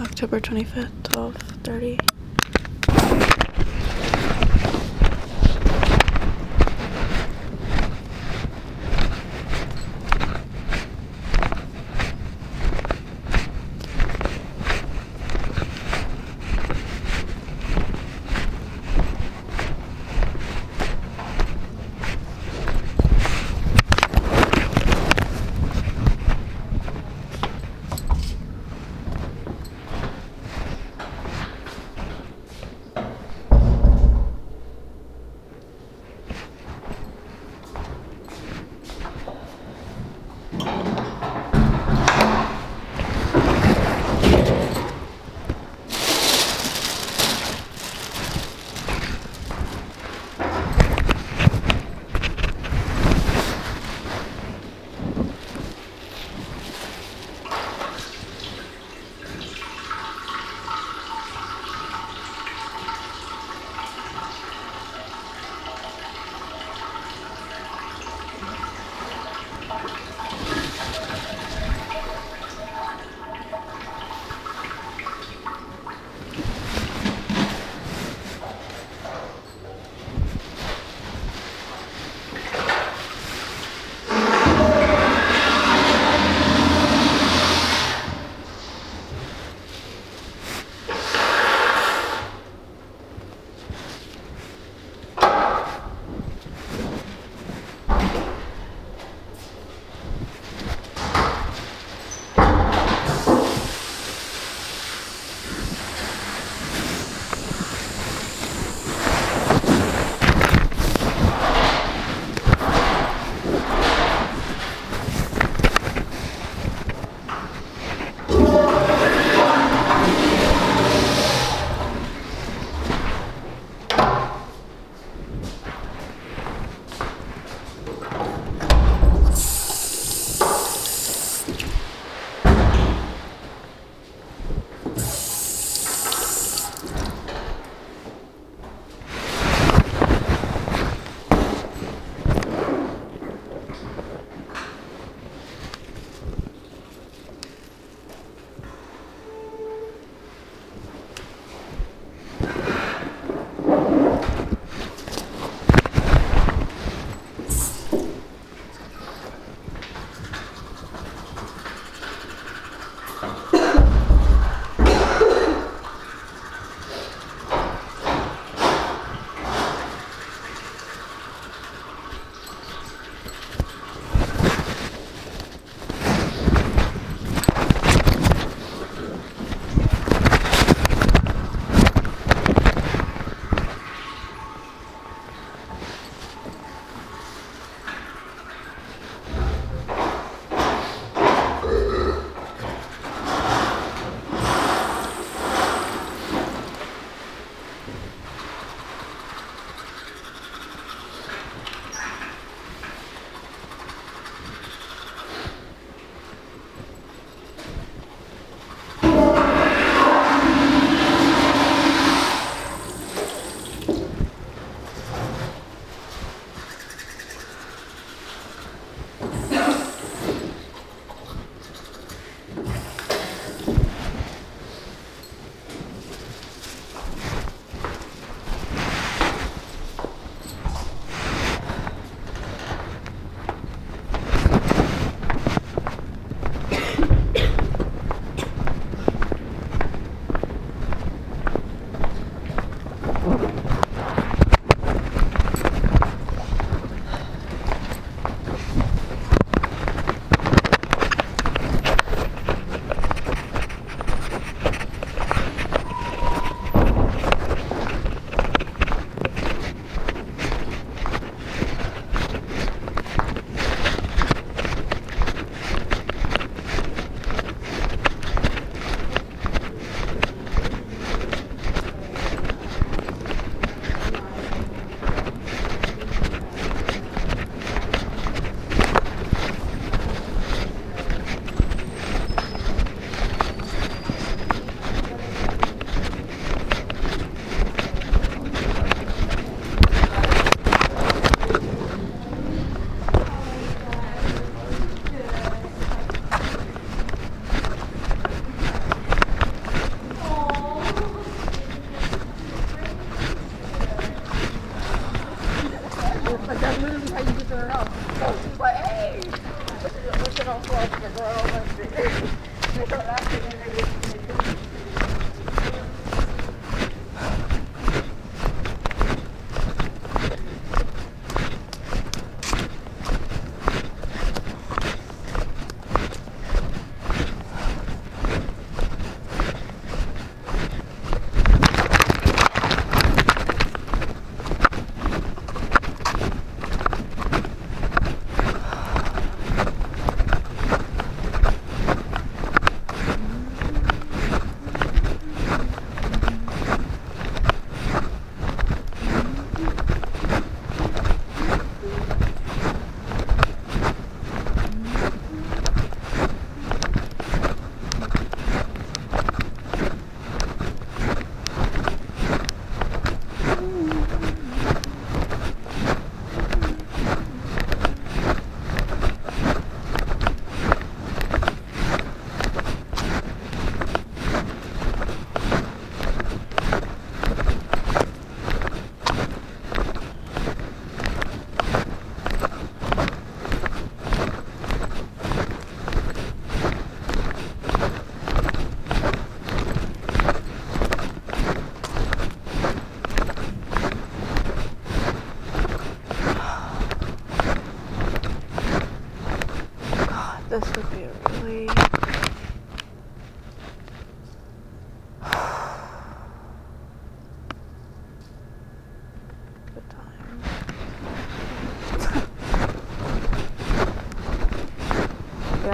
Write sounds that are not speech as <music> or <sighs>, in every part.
October 25th, 12:30.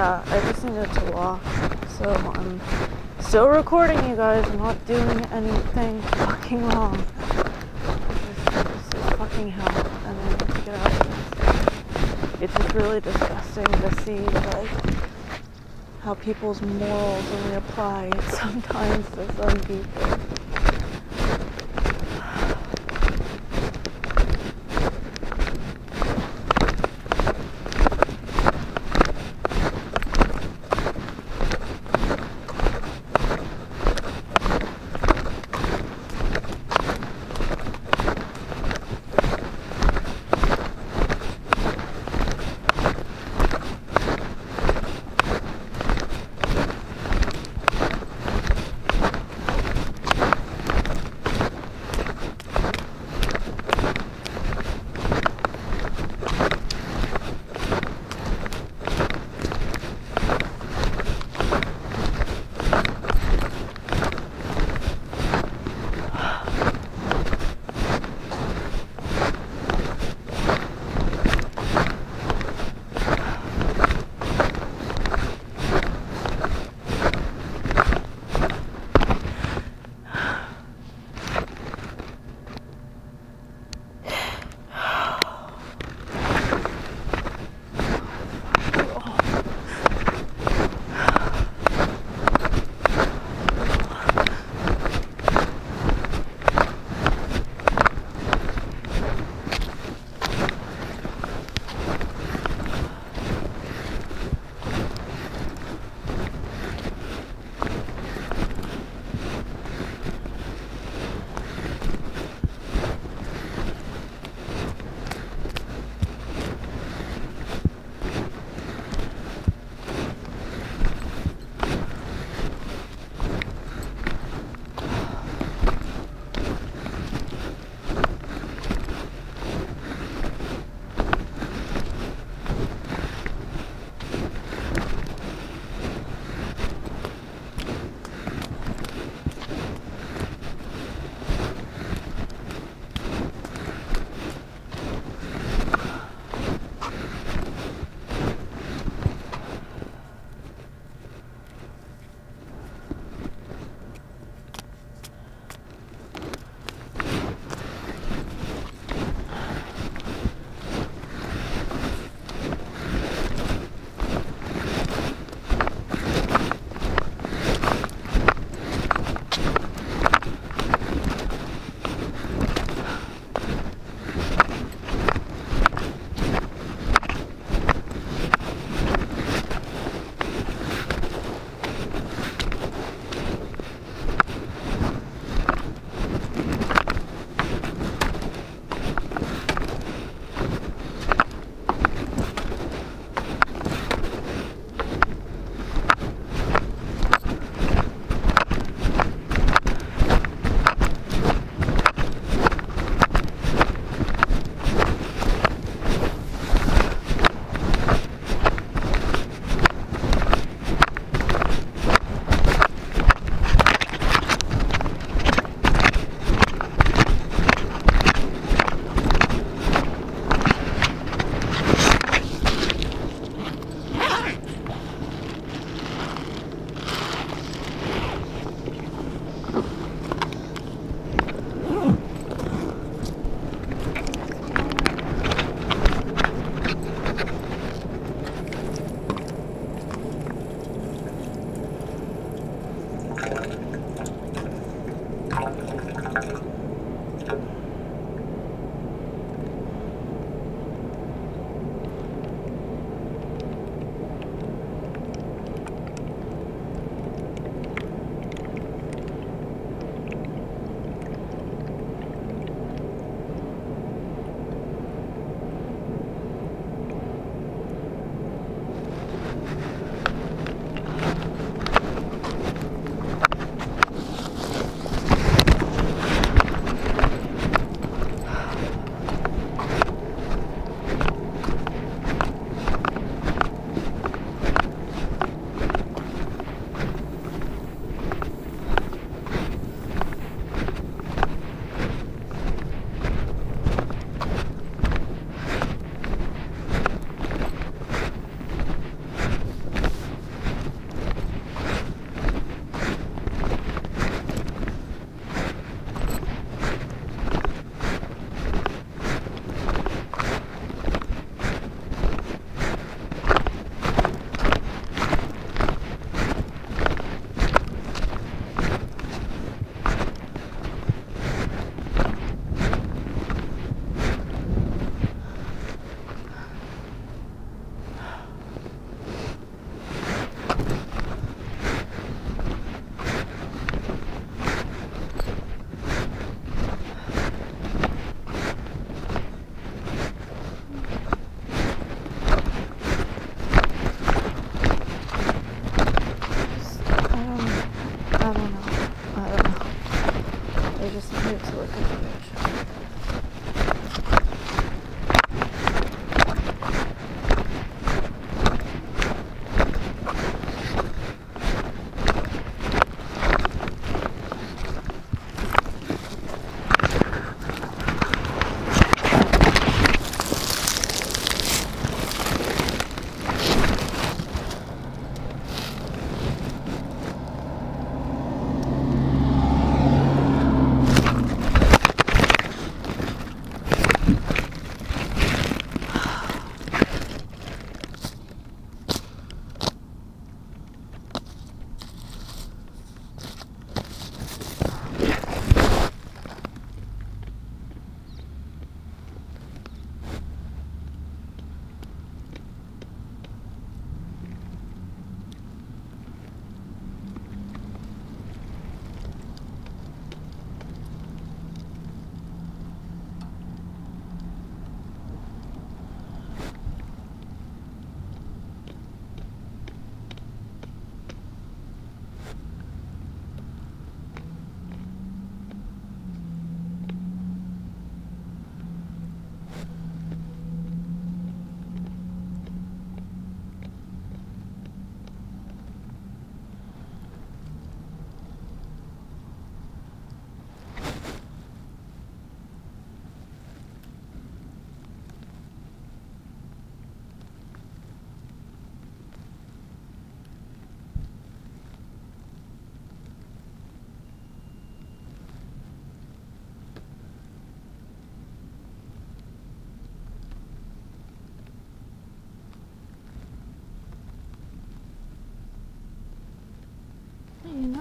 Yeah, I just needed to walk. So I'm still recording you guys. I'm not doing anything fucking wrong. This, is fucking hell. And I need to get out of this. It's just really disgusting to see like how people's morals only apply sometimes to some people.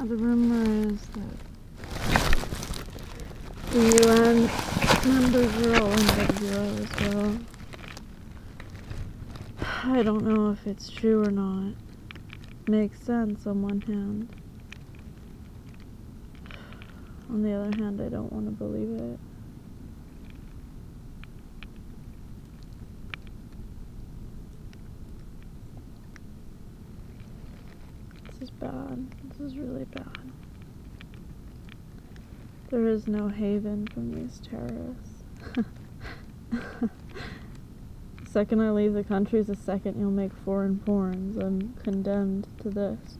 Know, the rumor is that the UN members are all in NWO as well. I don't know if it's true or not. Makes sense on one hand. On the other hand, I don't want to believe it. This is bad. This is really bad. There is no haven from these terrorists. <laughs> second I leave the country is the second you'll make foreign porns. I'm condemned to this.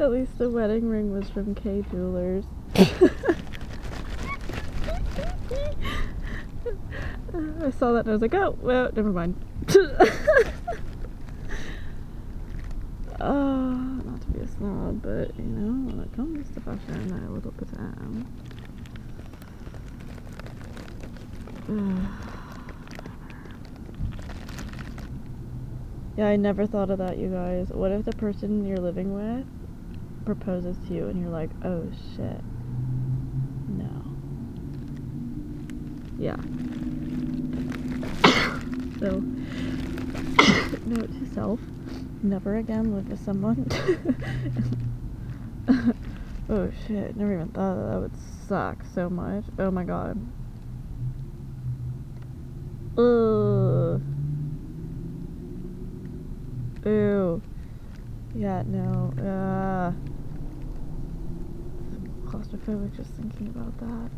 At least the wedding ring was from Kay Jewelers. <laughs> I saw that and I was like, oh, well, never mind. <laughs> uh, not to be a snob, but you know, when it comes to fashion, I a little bit am. yeah, I never thought of that, you guys. What if the person you're living with proposes to you and you're like, oh shit. No. Yeah. <coughs> so, <coughs> note to self never again with someone. <laughs> oh shit, never even thought that, that would suck so much. Oh my god. Ugh. Ew. Yeah, no. Uh, claustrophobic just thinking about that.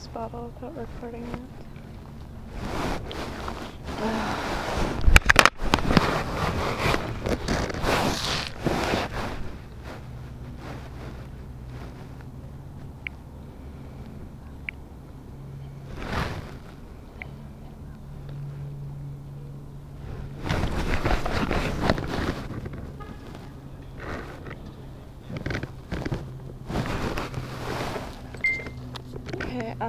this bottle without recording it.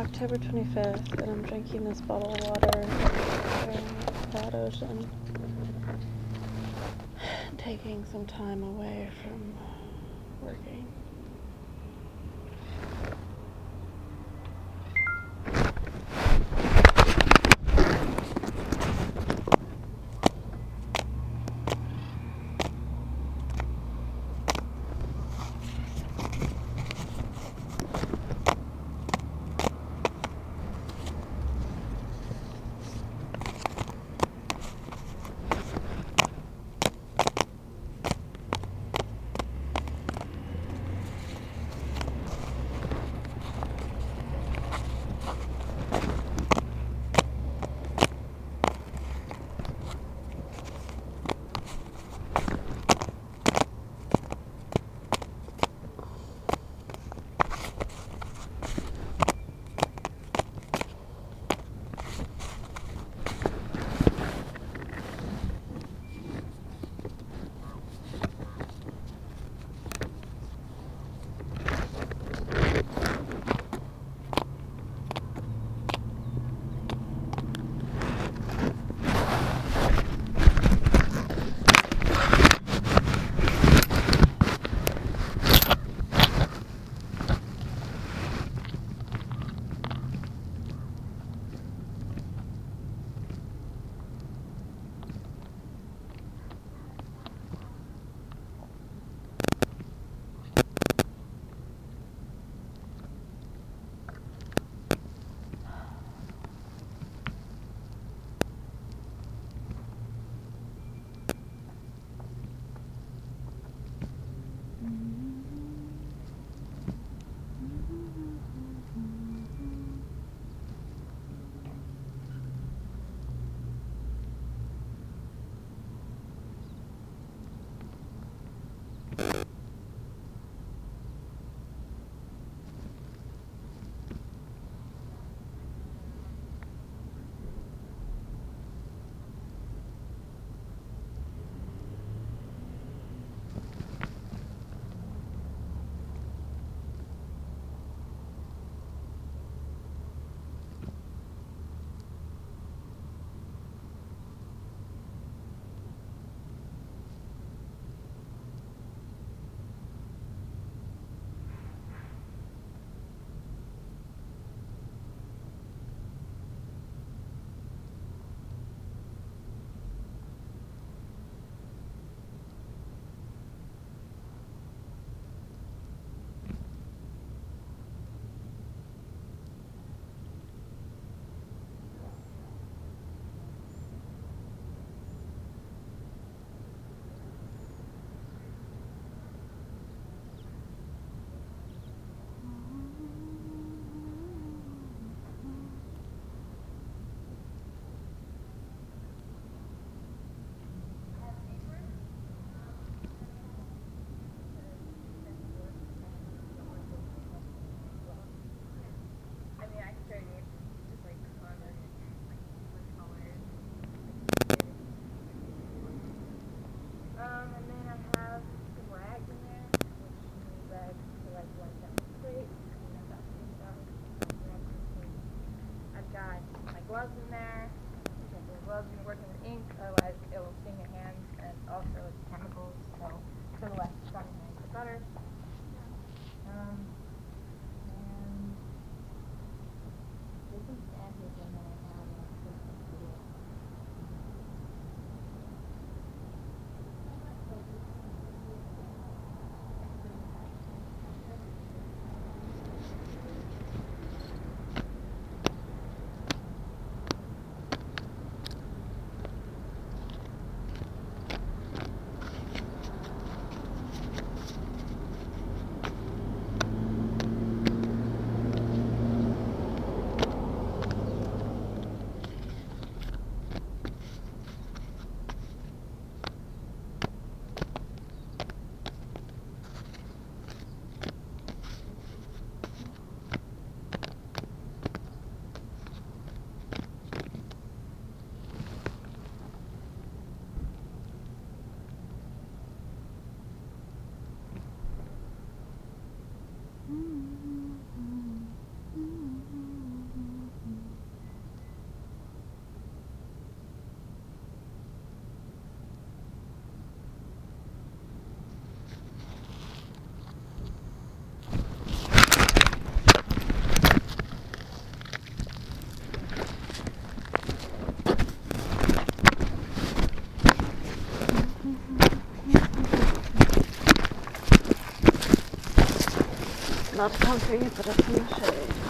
October 25th, and I'm drinking this bottle of water from that ocean, <sighs> taking some time away from gloves in there. Not comfy, but it's in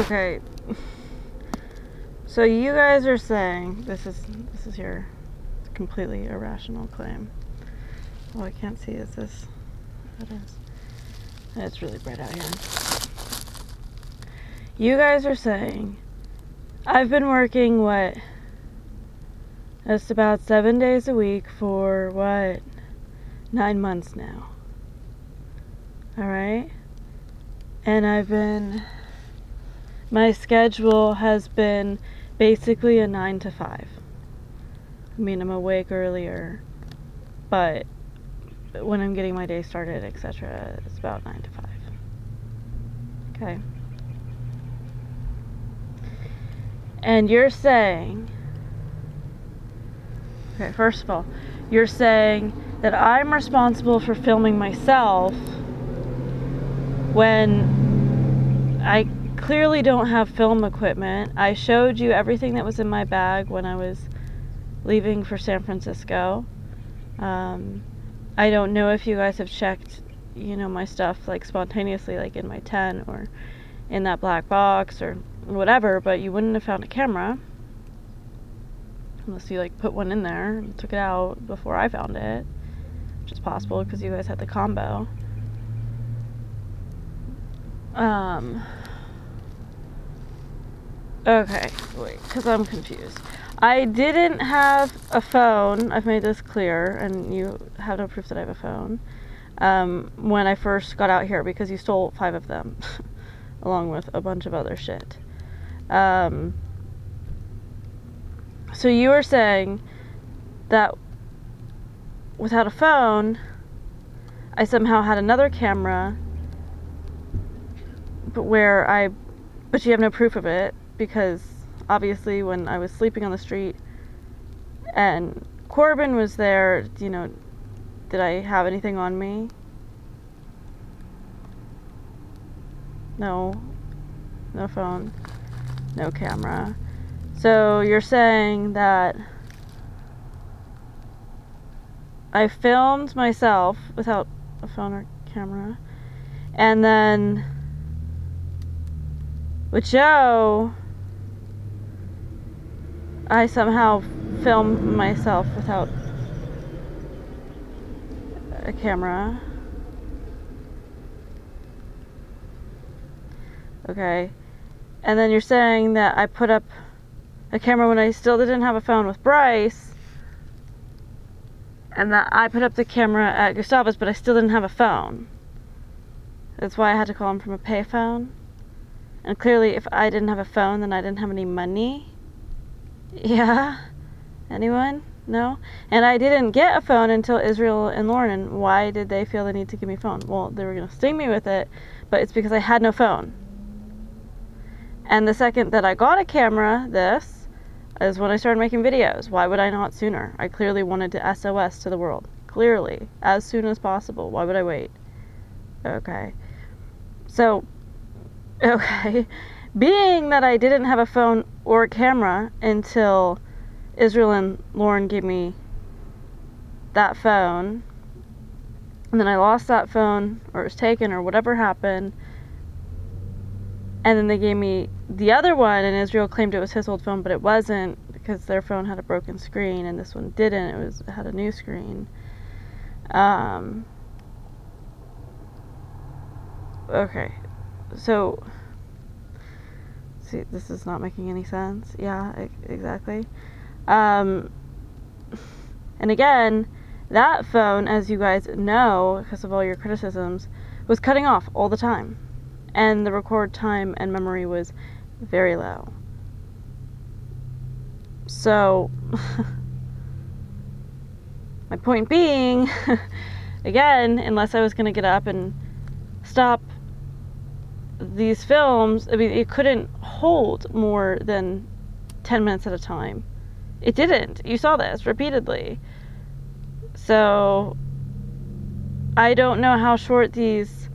Okay. So you guys are saying this is this is your completely irrational claim. Well, I can't see. Is this? It is. It's really bright out here. You guys are saying I've been working what? Just about seven days a week for what? Nine months now. Alright? And I've been schedule has been basically a 9 to 5. I mean, I'm awake earlier, but when I'm getting my day started, etc., it's about 9 to 5. Okay. And you're saying, okay, first of all, you're saying that I'm responsible for filming myself when I clearly don't have film equipment. I showed you everything that was in my bag when I was leaving for San Francisco. Um, I don't know if you guys have checked, you know, my stuff like spontaneously, like in my tent or in that black box or whatever, but you wouldn't have found a camera unless you like put one in there and took it out before I found it, which is possible because you guys had the combo. Um, Okay, wait, because I'm confused. I didn't have a phone. I've made this clear, and you have no proof that I have a phone. Um, when I first got out here, because you stole five of them, <laughs> along with a bunch of other shit. Um, so you were saying that without a phone, I somehow had another camera, but where I, but you have no proof of it because obviously when I was sleeping on the street and Corbin was there, you know, did I have anything on me? No. No phone. No camera. So you're saying that I filmed myself without a phone or camera and then with Joe I somehow filmed myself without a camera. Okay. And then you're saying that I put up a camera when I still didn't have a phone with Bryce. And that I put up the camera at Gustavus, but I still didn't have a phone. That's why I had to call him from a payphone. And clearly, if I didn't have a phone, then I didn't have any money. Yeah? Anyone? No? And I didn't get a phone until Israel and Lauren. And why did they feel the need to give me a phone? Well, they were going to sting me with it, but it's because I had no phone. And the second that I got a camera, this, is when I started making videos. Why would I not sooner? I clearly wanted to SOS to the world. Clearly. As soon as possible. Why would I wait? Okay. So, <laughs> okay being that I didn't have a phone or a camera until Israel and Lauren gave me that phone, and then I lost that phone, or it was taken, or whatever happened, and then they gave me the other one, and Israel claimed it was his old phone, but it wasn't because their phone had a broken screen, and this one didn't. It was it had a new screen. Um. Okay, so See, this is not making any sense. Yeah, exactly. Um, and again, that phone, as you guys know, because of all your criticisms, was cutting off all the time. and the record time and memory was very low. So, <laughs> my point being, <laughs> again, unless I was going to get up and stop these films, I mean, it couldn't hold more than 10 minutes at a time. It didn't. You saw this repeatedly. So, I don't know how short these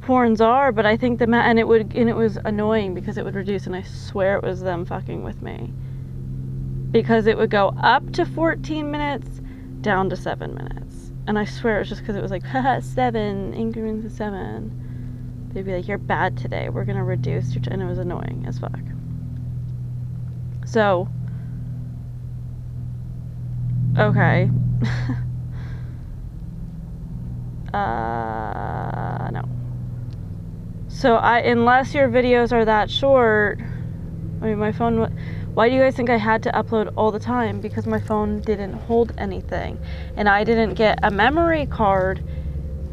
porns are, but I think the and it would and it was annoying because it would reduce, and I swear it was them fucking with me because it would go up to 14 minutes, down to seven minutes, and I swear it was just because it was like haha <laughs> seven increments of seven. They'd be like, "You're bad today. We're gonna reduce your," and it was annoying as fuck. So, okay. <laughs> uh, no. So I, unless your videos are that short, I mean, my phone. Why do you guys think I had to upload all the time? Because my phone didn't hold anything, and I didn't get a memory card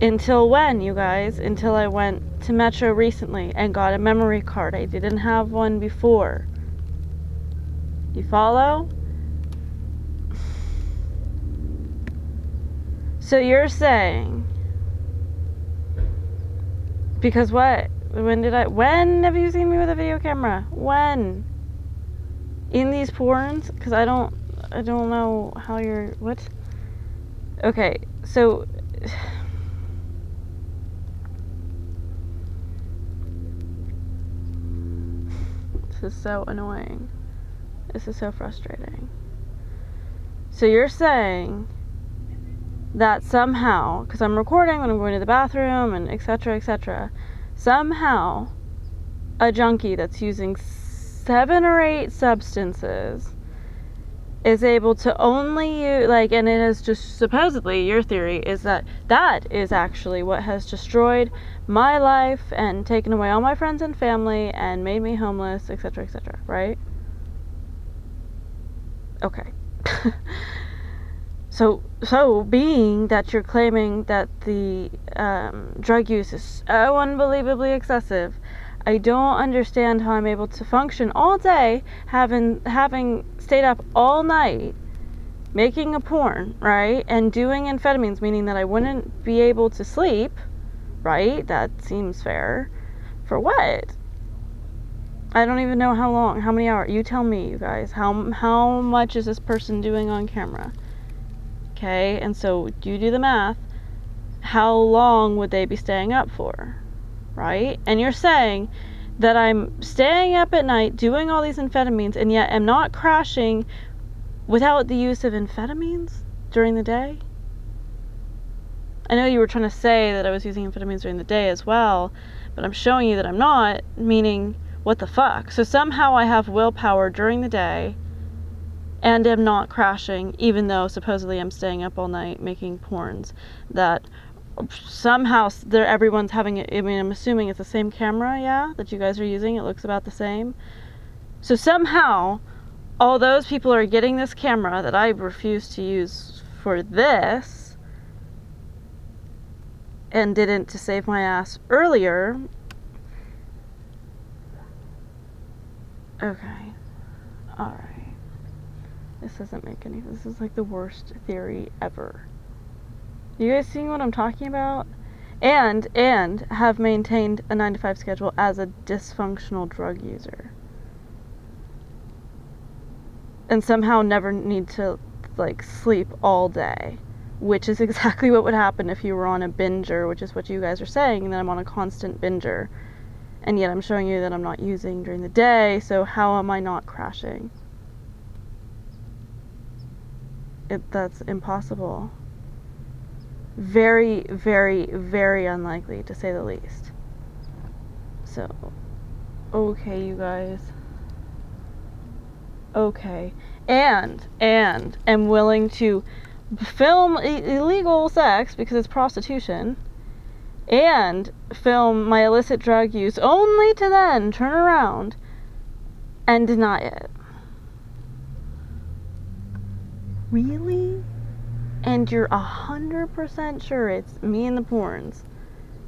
until when, you guys? Until I went to Metro recently and got a memory card. I didn't have one before. You follow? So you're saying because what? When did I when have you seen me with a video camera? When? In these porns? Cuz I don't I don't know how you're what? Okay. So This is so annoying. This is so frustrating. So you're saying that somehow, because I'm recording when I'm going to the bathroom and etc. etc., somehow a junkie that's using seven or eight substances is able to only use, like, and it is just supposedly your theory is that that is actually what has destroyed my life and taken away all my friends and family and made me homeless, etc., etc., right? Okay. <laughs> so, so being that you're claiming that the um, drug use is so unbelievably excessive, I don't understand how I'm able to function all day, having having stayed up all night, making a porn, right, and doing amphetamines, meaning that I wouldn't be able to sleep, right? That seems fair. For what? I don't even know how long, how many hours. You tell me, you guys. How how much is this person doing on camera? Okay, and so you do the math. How long would they be staying up for? Right? And you're saying that I'm staying up at night doing all these amphetamines and yet am not crashing without the use of amphetamines during the day? I know you were trying to say that I was using amphetamines during the day as well, but I'm showing you that I'm not, meaning, what the fuck? So somehow I have willpower during the day and am not crashing, even though supposedly I'm staying up all night making porns that somehow there everyone's having it. I mean, I'm assuming it's the same camera, yeah, that you guys are using. It looks about the same. So somehow, all those people are getting this camera that I refuse to use for this, and didn't to save my ass earlier. Okay, all right. This doesn't make any. This is like the worst theory ever. You guys seeing what I'm talking about? And and have maintained a 9 to 5 schedule as a dysfunctional drug user. And somehow never need to like sleep all day, which is <laughs> exactly what would happen if you were on a binger, which is what you guys are saying, and then I'm on a constant binger. And yet I'm showing you that I'm not using during the day, so how am I not crashing? It, that's impossible very, very, very unlikely to say the least. So, okay, you guys. Okay. And, and, am willing to film illegal sex because it's prostitution and film my illicit drug use only to then turn around and deny it. Really? And you're a hundred percent sure it's me and the porns,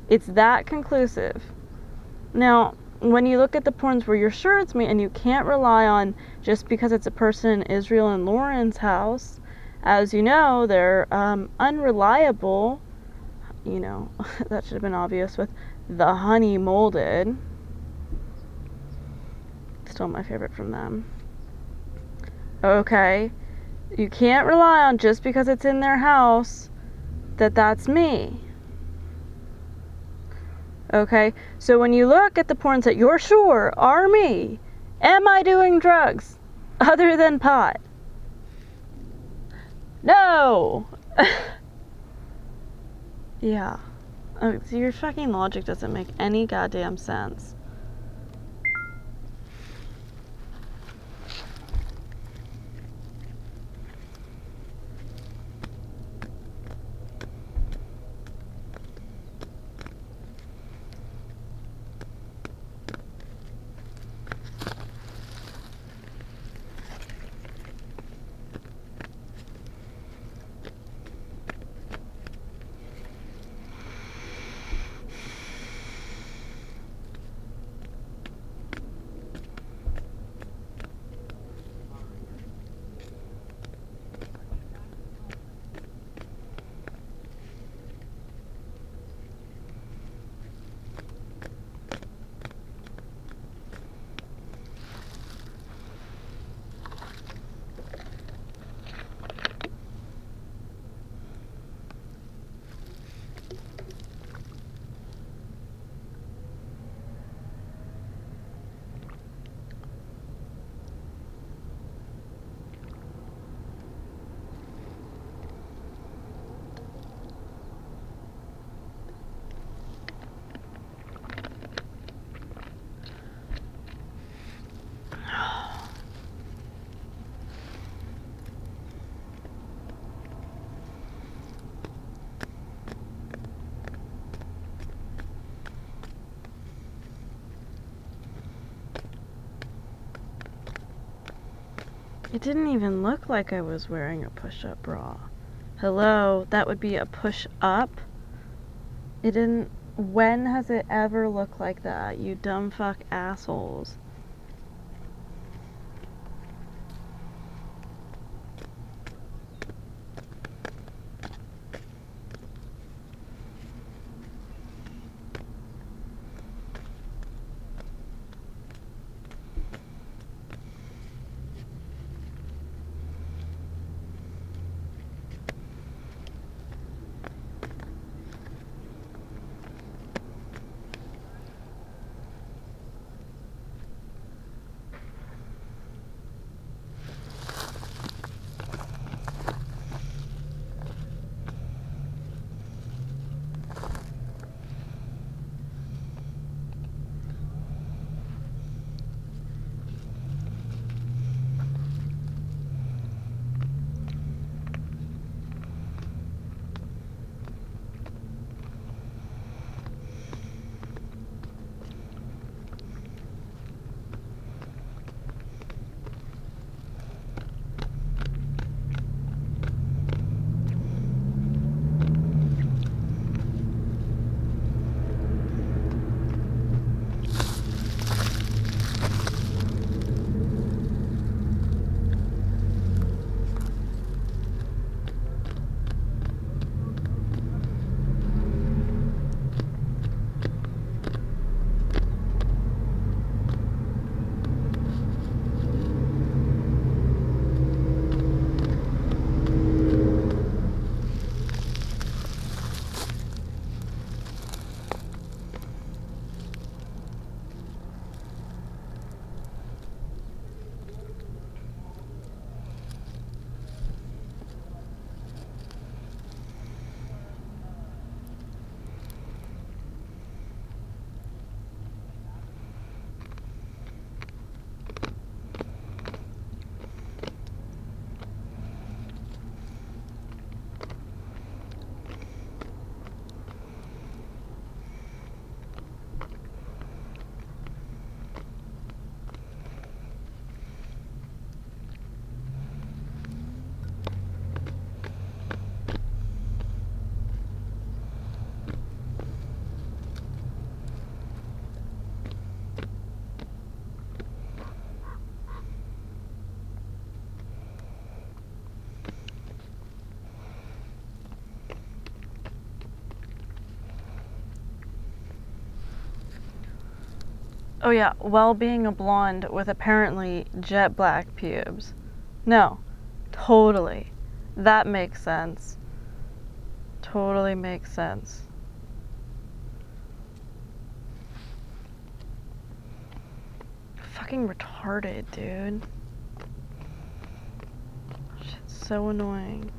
it's that conclusive Now, when you look at the porns where you're sure it's me and you can't rely on just because it's a person in Israel and Lauren's house, as you know, they're um, unreliable. You know, <laughs> that should have been obvious with the honey molded. Still my favorite from them. Okay. You can't rely on just because it's in their house that that's me. Okay? So when you look at the porns that you're sure are me, am I doing drugs <laughs> other than pot? No! <laughs> yeah. Oh, so your fucking logic doesn't make any goddamn sense. Didn't even look like I was wearing a push up bra. Hello, that would be a push up. It didn't. When has it ever looked like that, you dumb fuck assholes? Oh yeah, while being a blonde with apparently jet black pubes. No, totally. That makes sense. Totally makes sense. Fucking retarded, dude. Shit's so annoying.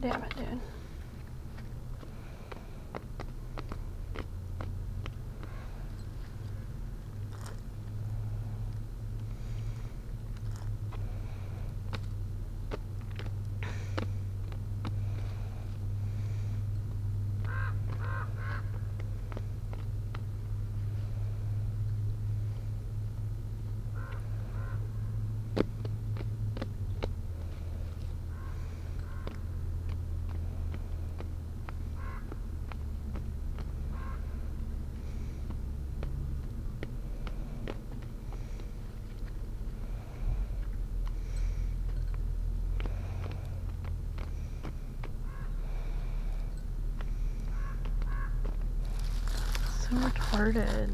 Damn it, dude. So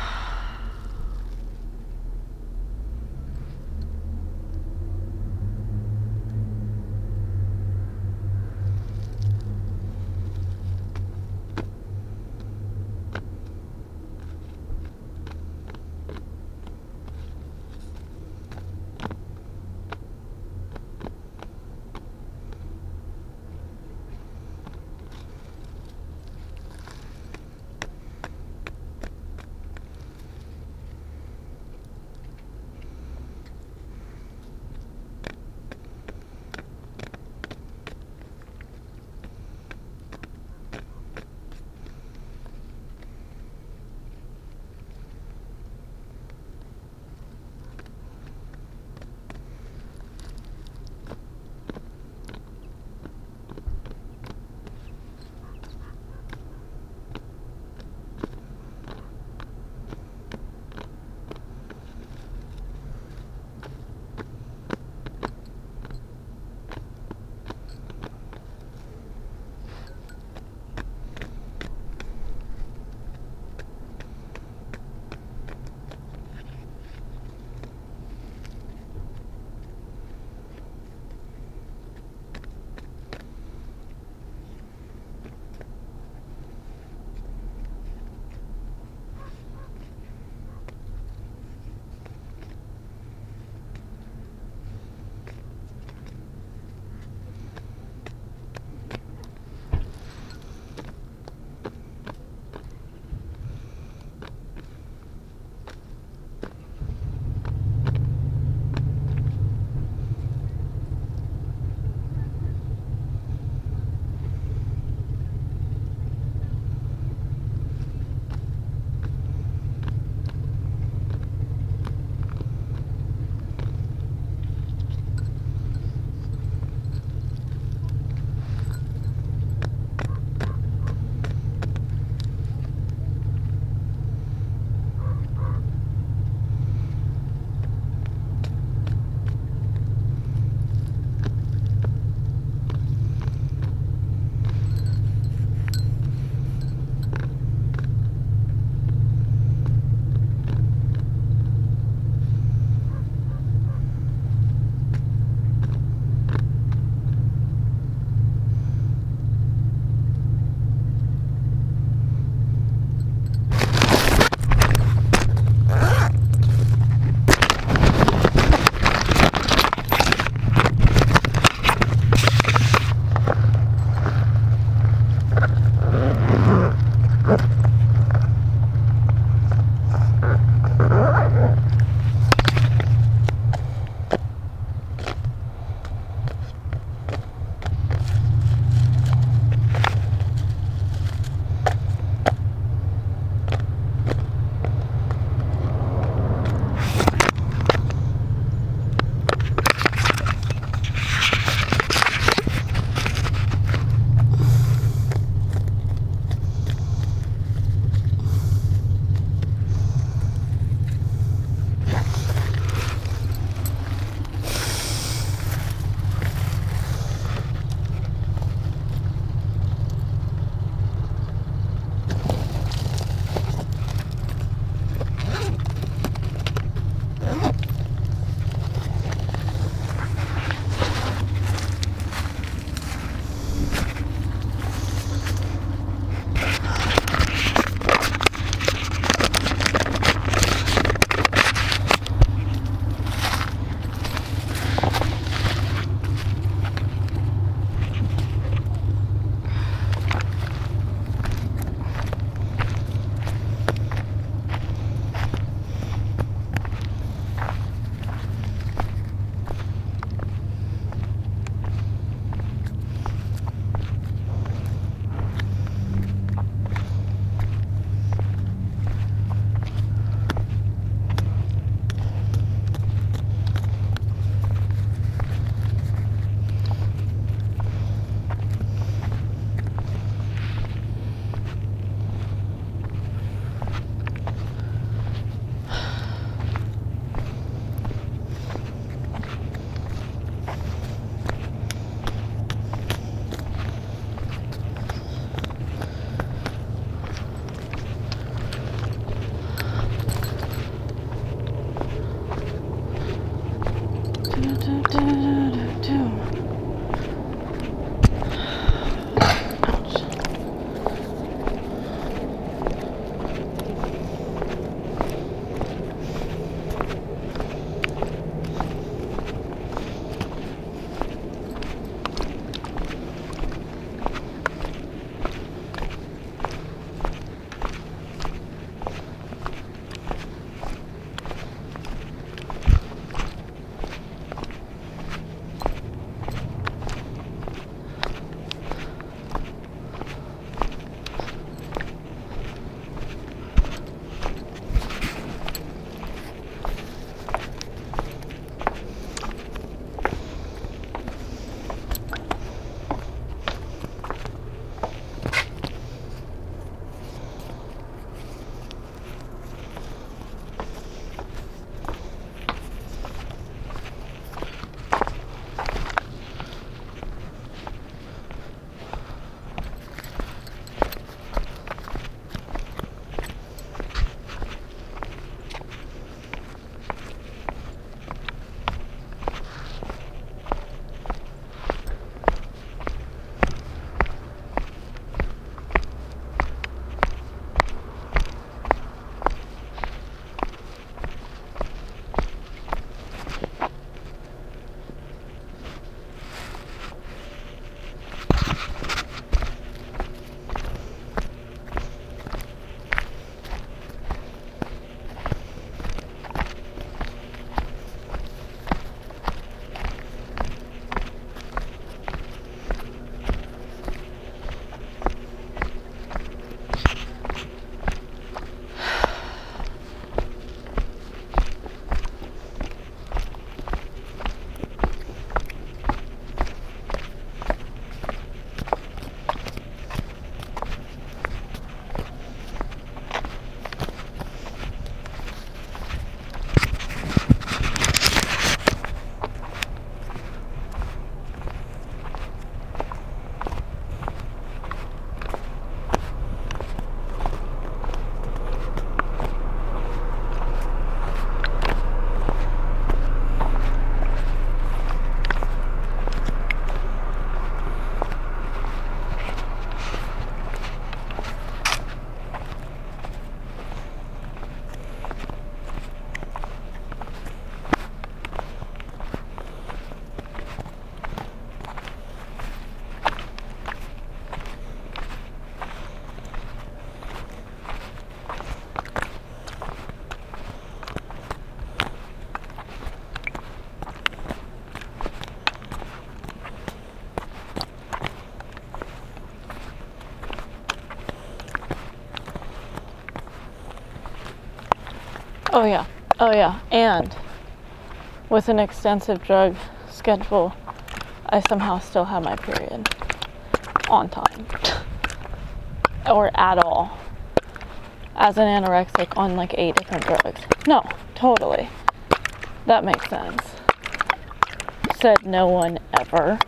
Oh yeah. Oh yeah. And with an extensive drug schedule, I somehow still have my period on time. <laughs> or at all. As an anorexic on like eight different drugs. No, totally. That makes sense. Said no one ever.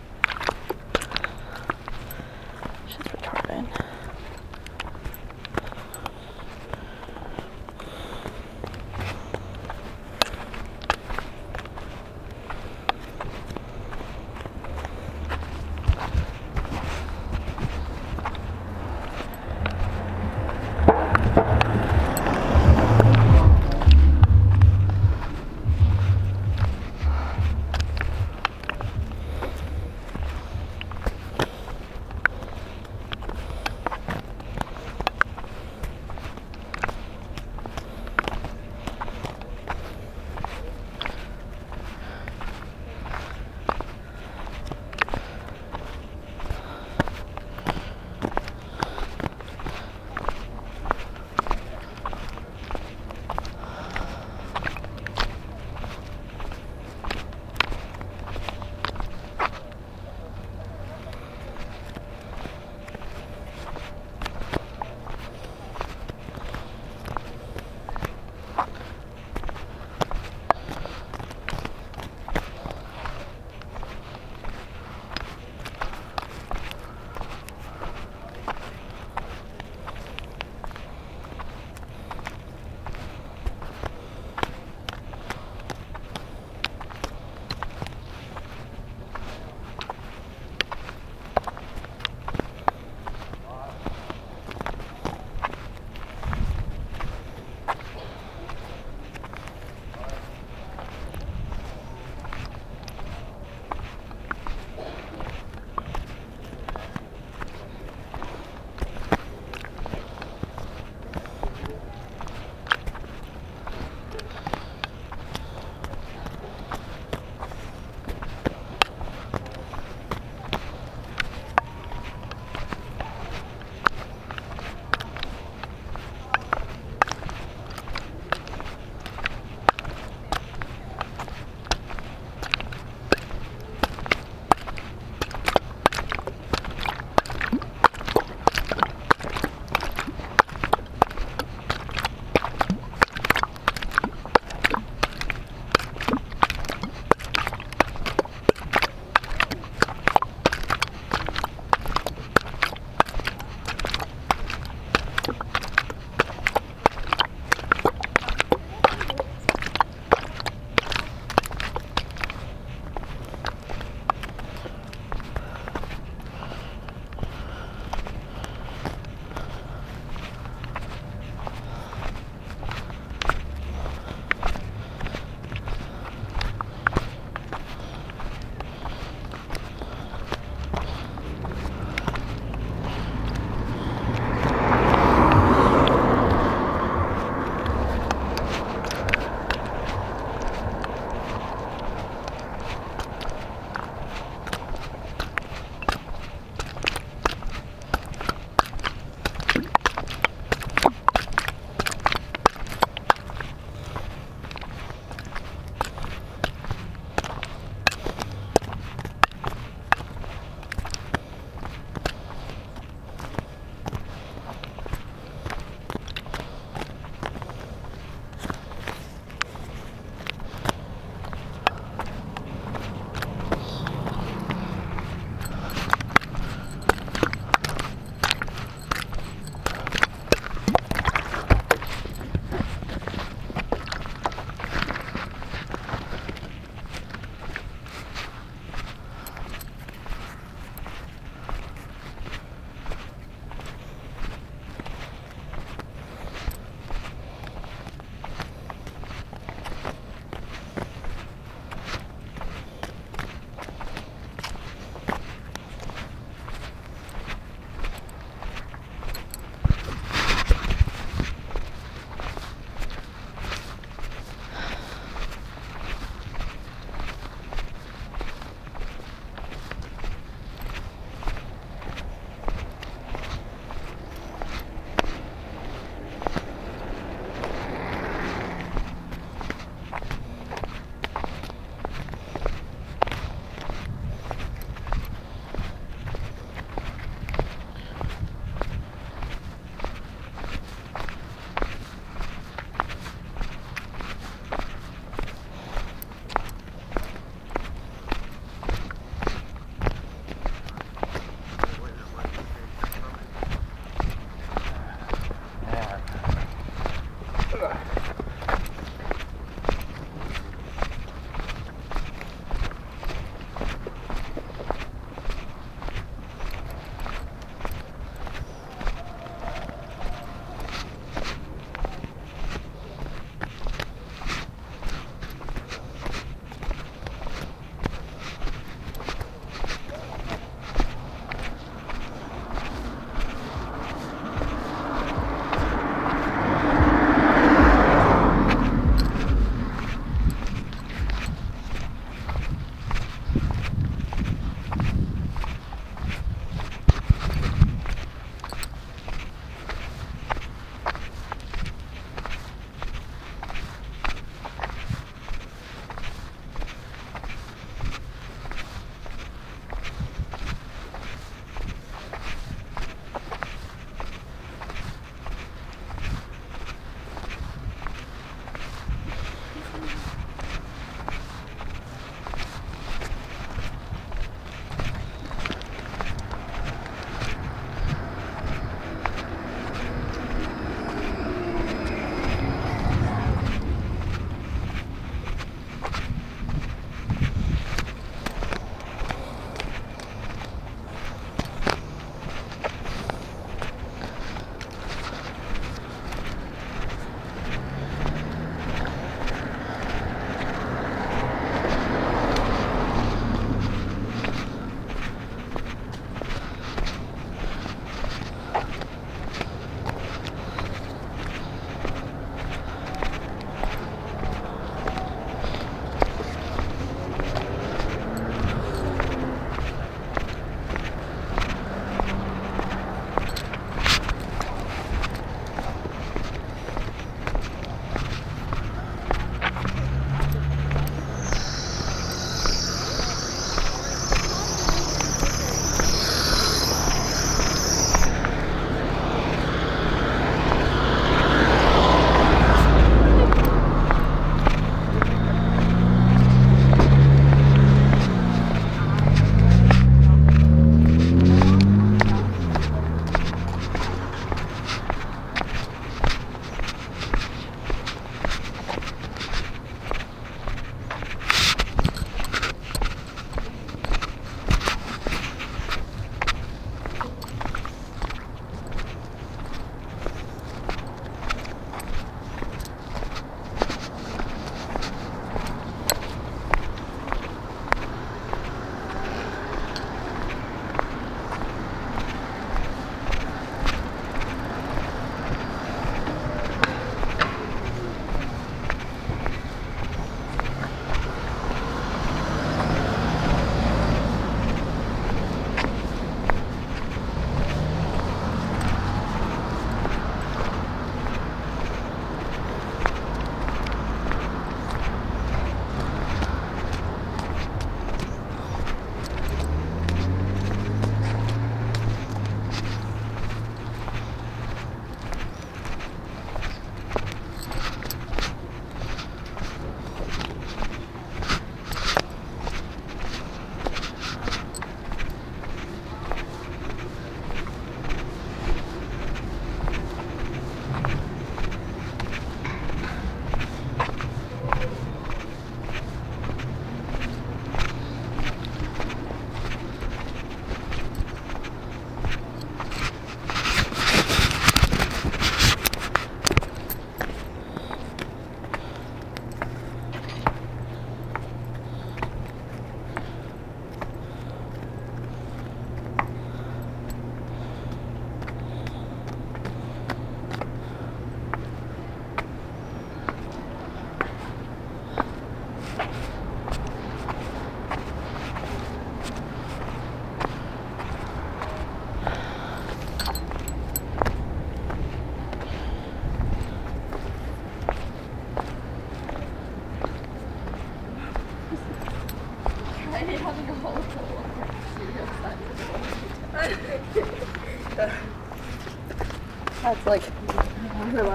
That's like, I don't know.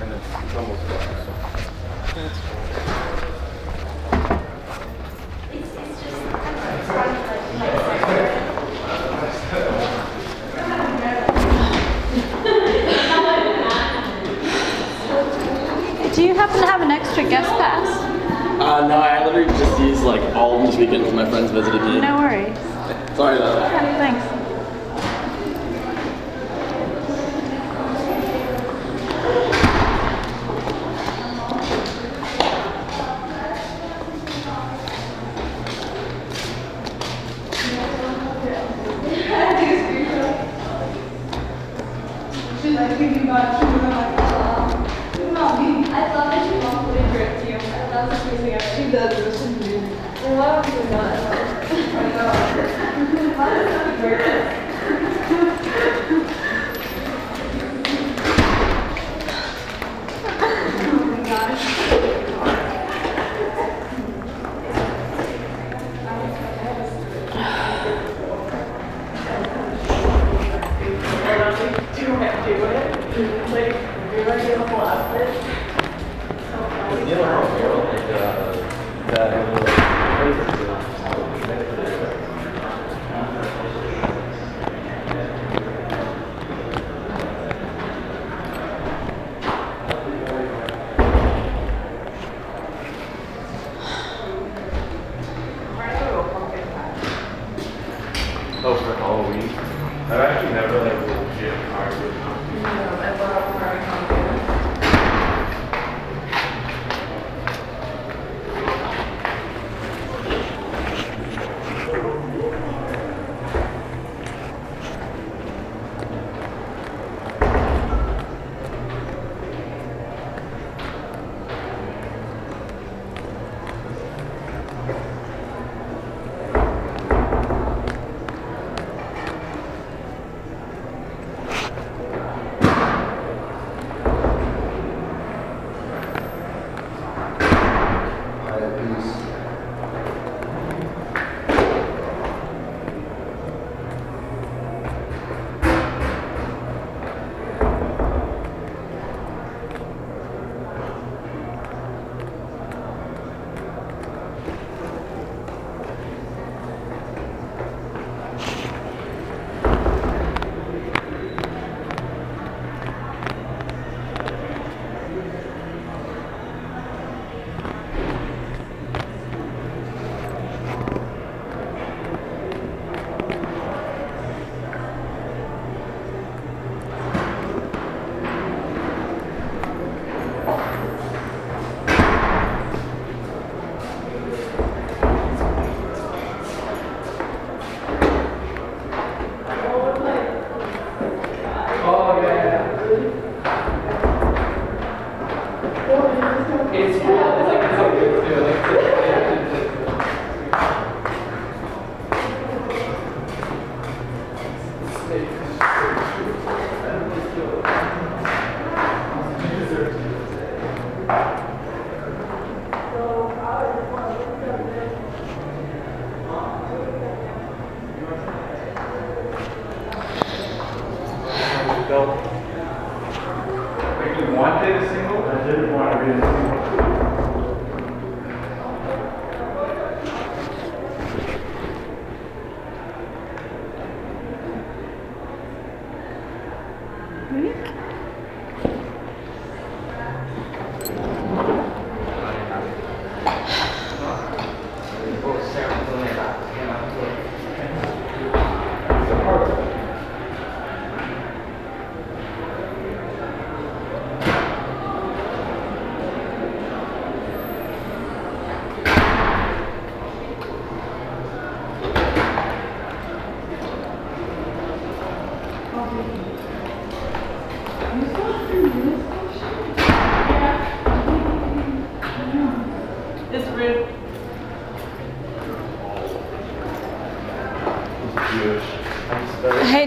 And it's, it's almost dark, so. Do you happen to have an extra guest pass? Uh, no, I literally just used like all of this weekend because my friends visited me. No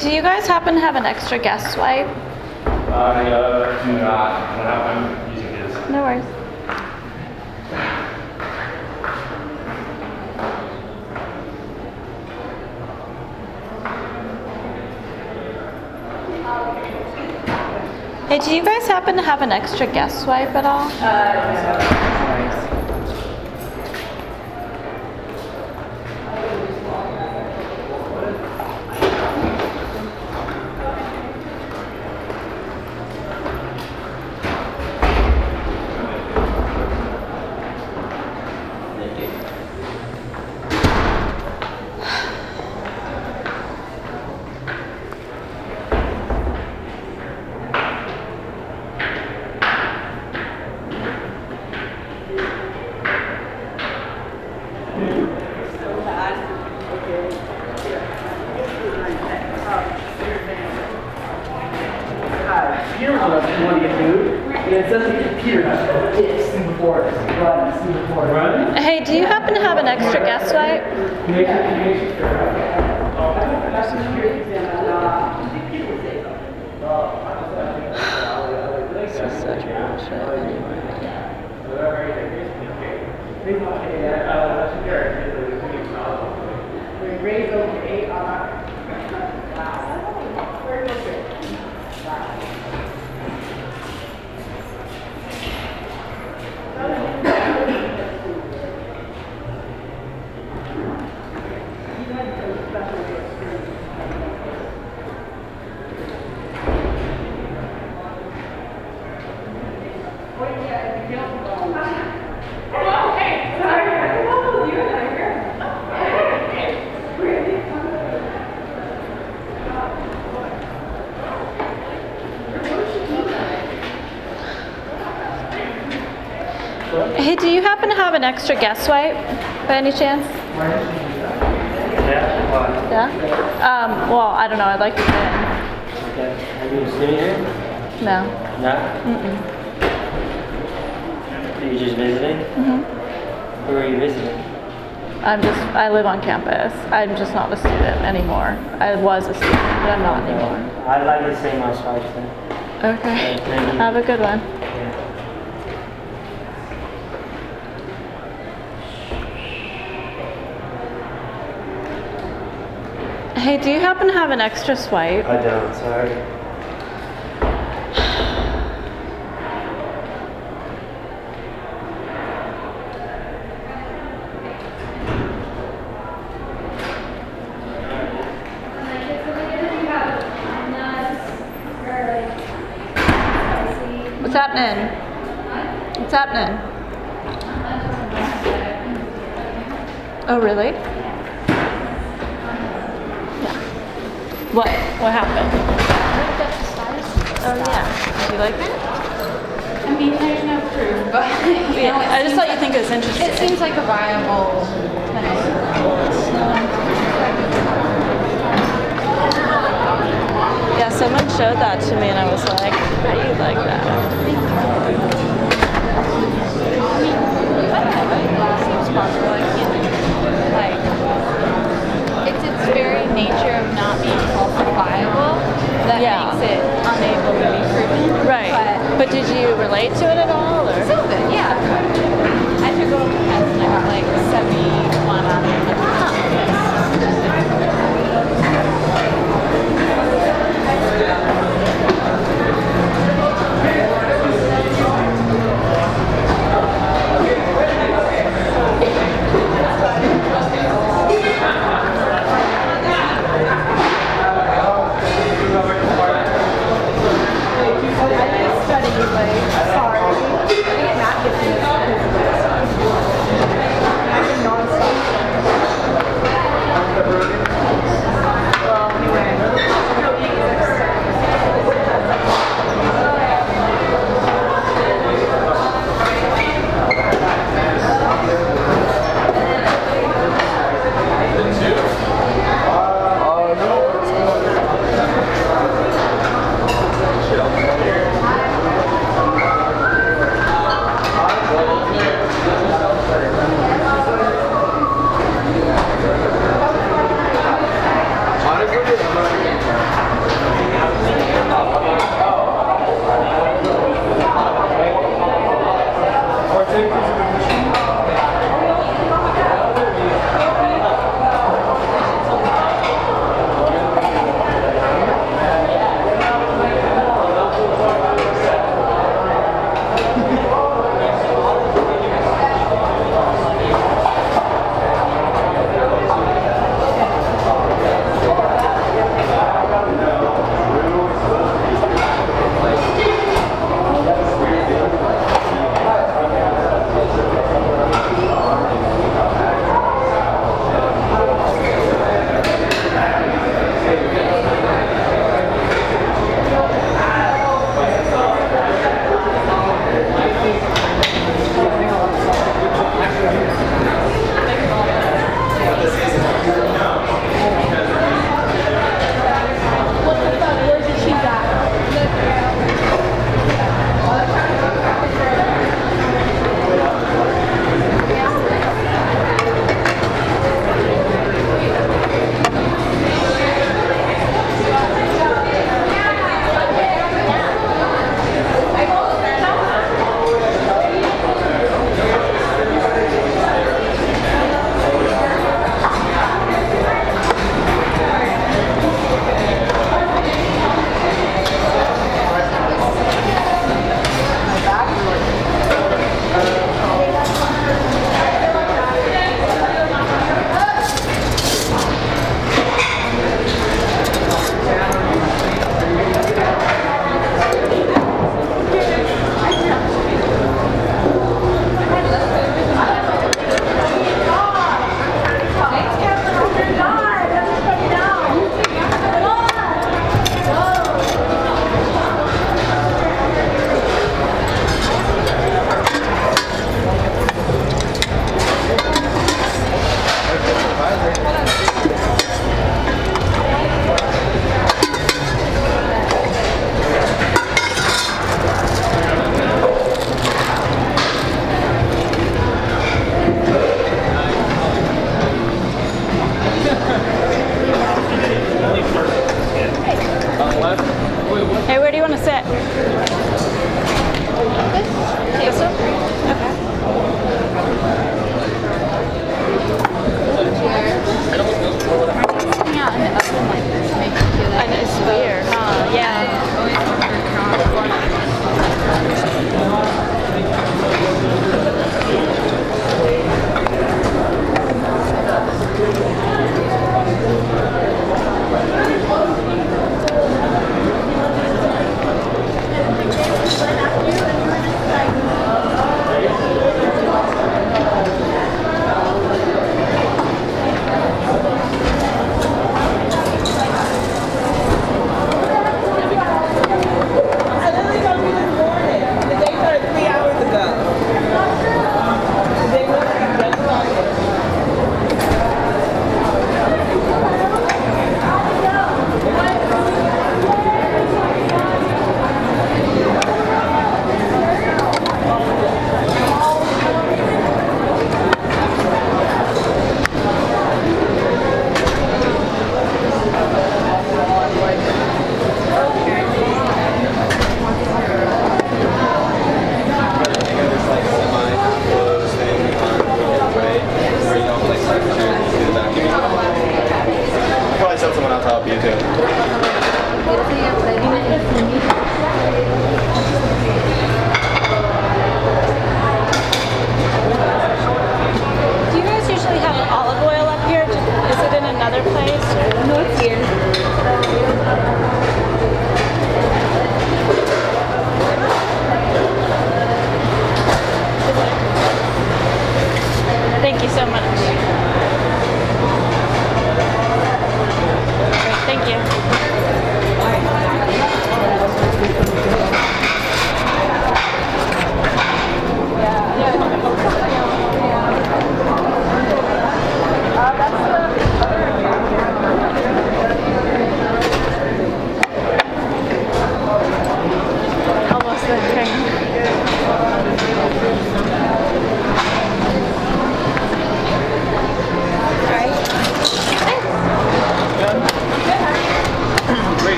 do you guys happen to have an extra guest swipe? I uh, do not, I'm using his. No worries. Hey, do you guys happen to have an extra guest swipe at all? Peter extra guest swipe by any chance? Yeah? Um, well, I don't know. I'd like to get Okay. Have you seen here? No. No? Mm-mm. Are you just visiting? hmm Who are you visiting? I'm just, I live on campus. I'm just not a student anymore. I was a student, but I'm not anymore. I'd like to see my stripes then. Okay. you. Have a good one. Yeah. Hey, do you happen to have an extra swipe? I don't, sorry. What's happening? What's happening? Oh, really?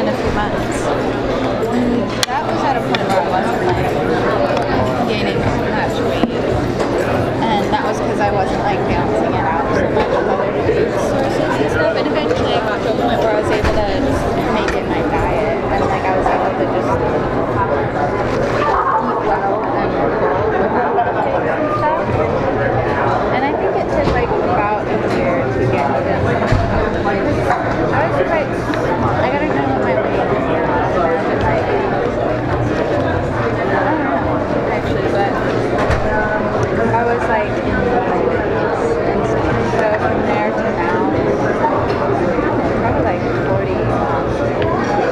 In a few months? That was at a point where I wasn't like gaining much weight. And that was because I wasn't like balancing it out so much with other food sources and stuff. And eventually I got to a point where I was able to make it my diet. And like I was able to just eat well and without the cakes and stuff. And I think it took like about a year to get to I was quite I gotta know what my weight is now. Imagine like I don't know actually, but I was like in the 90s, and so from there to now, probably like 40.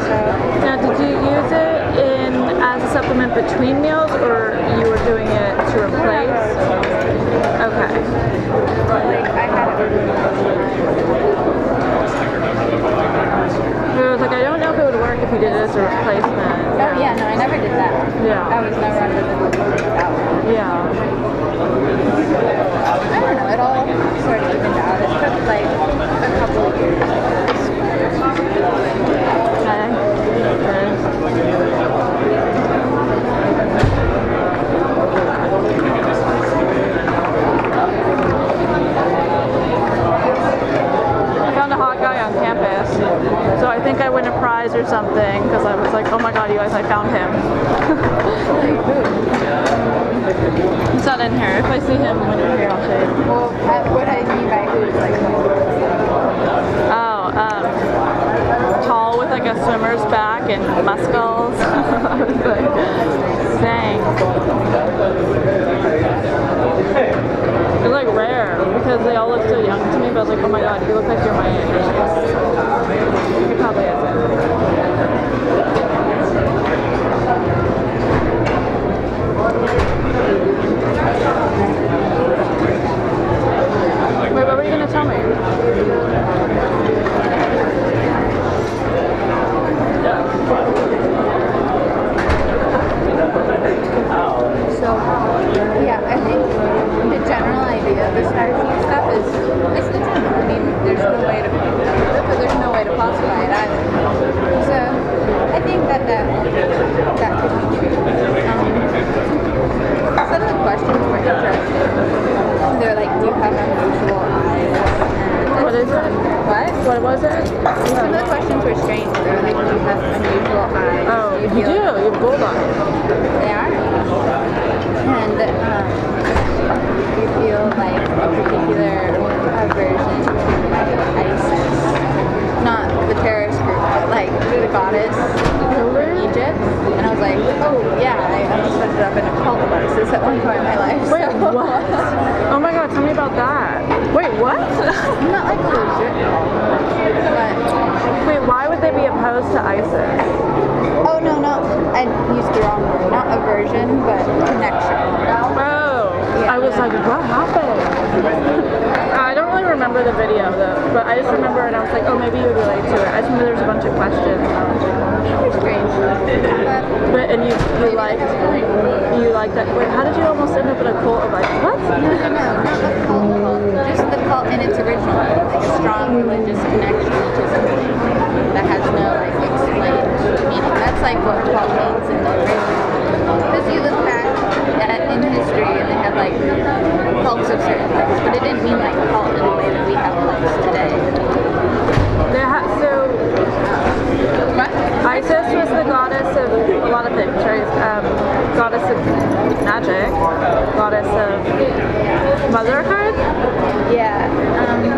So Now, did you use it in as a supplement between meals, or you were doing it to replace? Okay. like I had I was like, I don't know if it would work if you did it as a replacement. Oh yeah, no, I never did that. Yeah. I was never under the that one. Yeah. I don't know, it all sort of evened out. It took like a couple of years. Okay. Okay. I found a hot guy on campus, so I think I win a prize or something because I was like, oh my god, you guys, I found him. <laughs> He's not in here. If I see him when you're here, I'll show you. Well, what I mean by who's like Oh, um, tall with like a swimmer's back and muscles. I was like, dang. It's like rare because they all look so young to me, but I was like, oh my god, you look like you're my age. Probably isn't. Wait, what were you gonna tell me? So, yeah, I think the general idea of the starchy stuff is it's the truth. I mean, there's no way to but there's no way to classify it either. So, I think that that, that could be true. Um, some of the questions were interesting. They're like, do you have unusual eyes? And What is it? What? What was it? Some of the questions were strange. They were like, do you have unusual eyes? Oh, you do. feel You have gold eyes. They are. And um, you feel like a particular aversion to like ISIS. Not the terrorist like the goddess in Egypt, and I was like, oh yeah, I almost ended up in a cult of Isis at one point in my life. Wait, so. what? oh my god, tell me about that. Wait, what? <laughs> Not like a legit but Wait, why would they be opposed to ISIS? Oh no, no, I used the wrong word. Not aversion, but connection. Oh, yeah. I was like, what happened? <laughs> remember the video though, but I just remember and I was like, oh, maybe you would relate to it. I just remember there's a bunch of questions. But and you you like? you liked that. Wait, how did you almost end up in a cult of like what? No, no, no, not the cult, cult, just the cult in its original, like a strong religious connection to something that has no like explained meaning. That's like what cult means in the original. Because you look back in history and they had like cults of certain things, but it didn't mean like cult in the way that we have cults today. Ha- so Isis was the goddess of a lot of things, right? Um, goddess of magic, goddess of motherhood. Yeah. Um,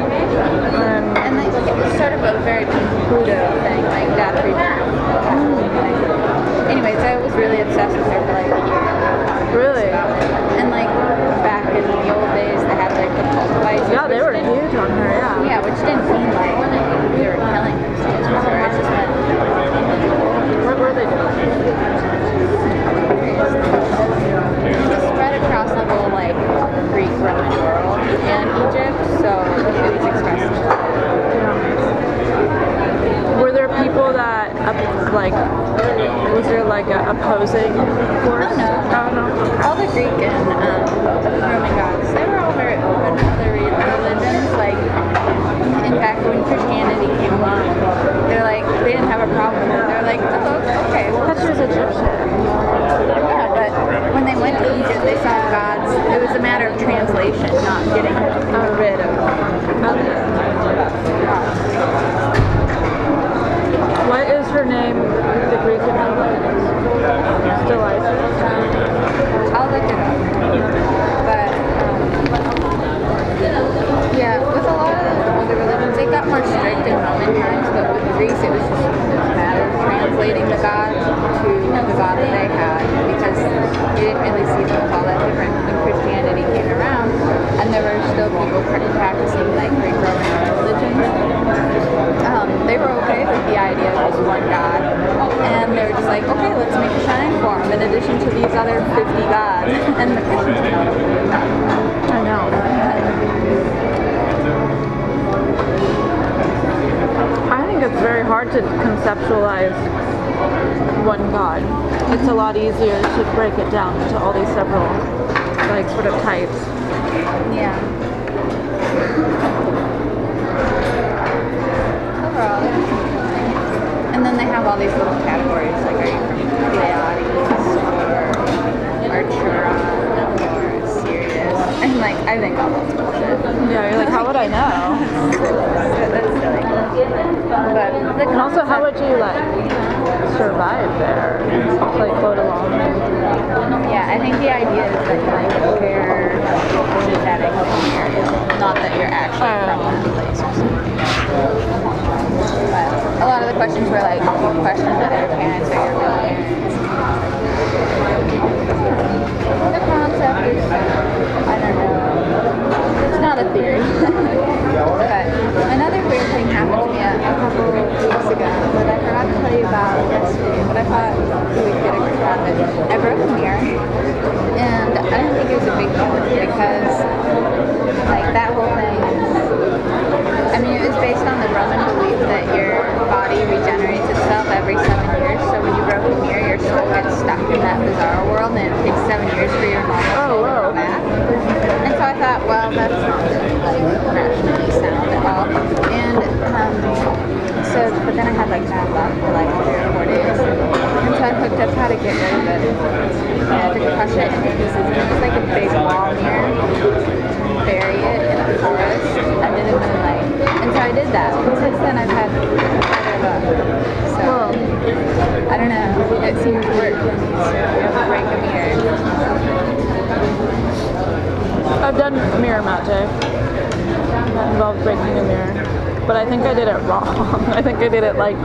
Did it like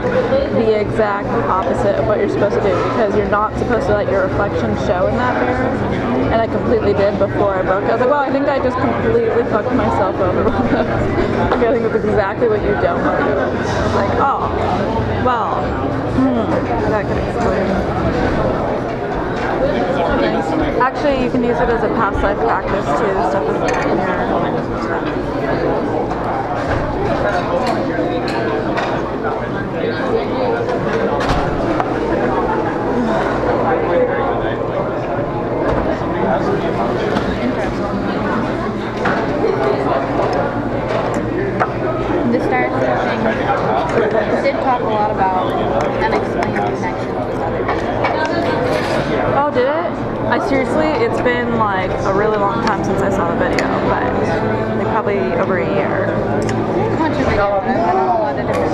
the exact opposite of what you're supposed to do because you're not supposed to let your reflection show in that mirror. And I completely did before I broke. I was like, well, I think I just completely fucked myself over <laughs> with this. I think it's exactly what you don't want to do. Like, oh, well, hmm, that could explain. Actually, you can use it as a past life practice too, stuff in your The star thing did talk a lot about unexplained connections with other people. Oh, did it? I seriously, it's been like a really long time since I saw the video, but like probably over a year. A bunch. I've been on a lot of different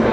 sites.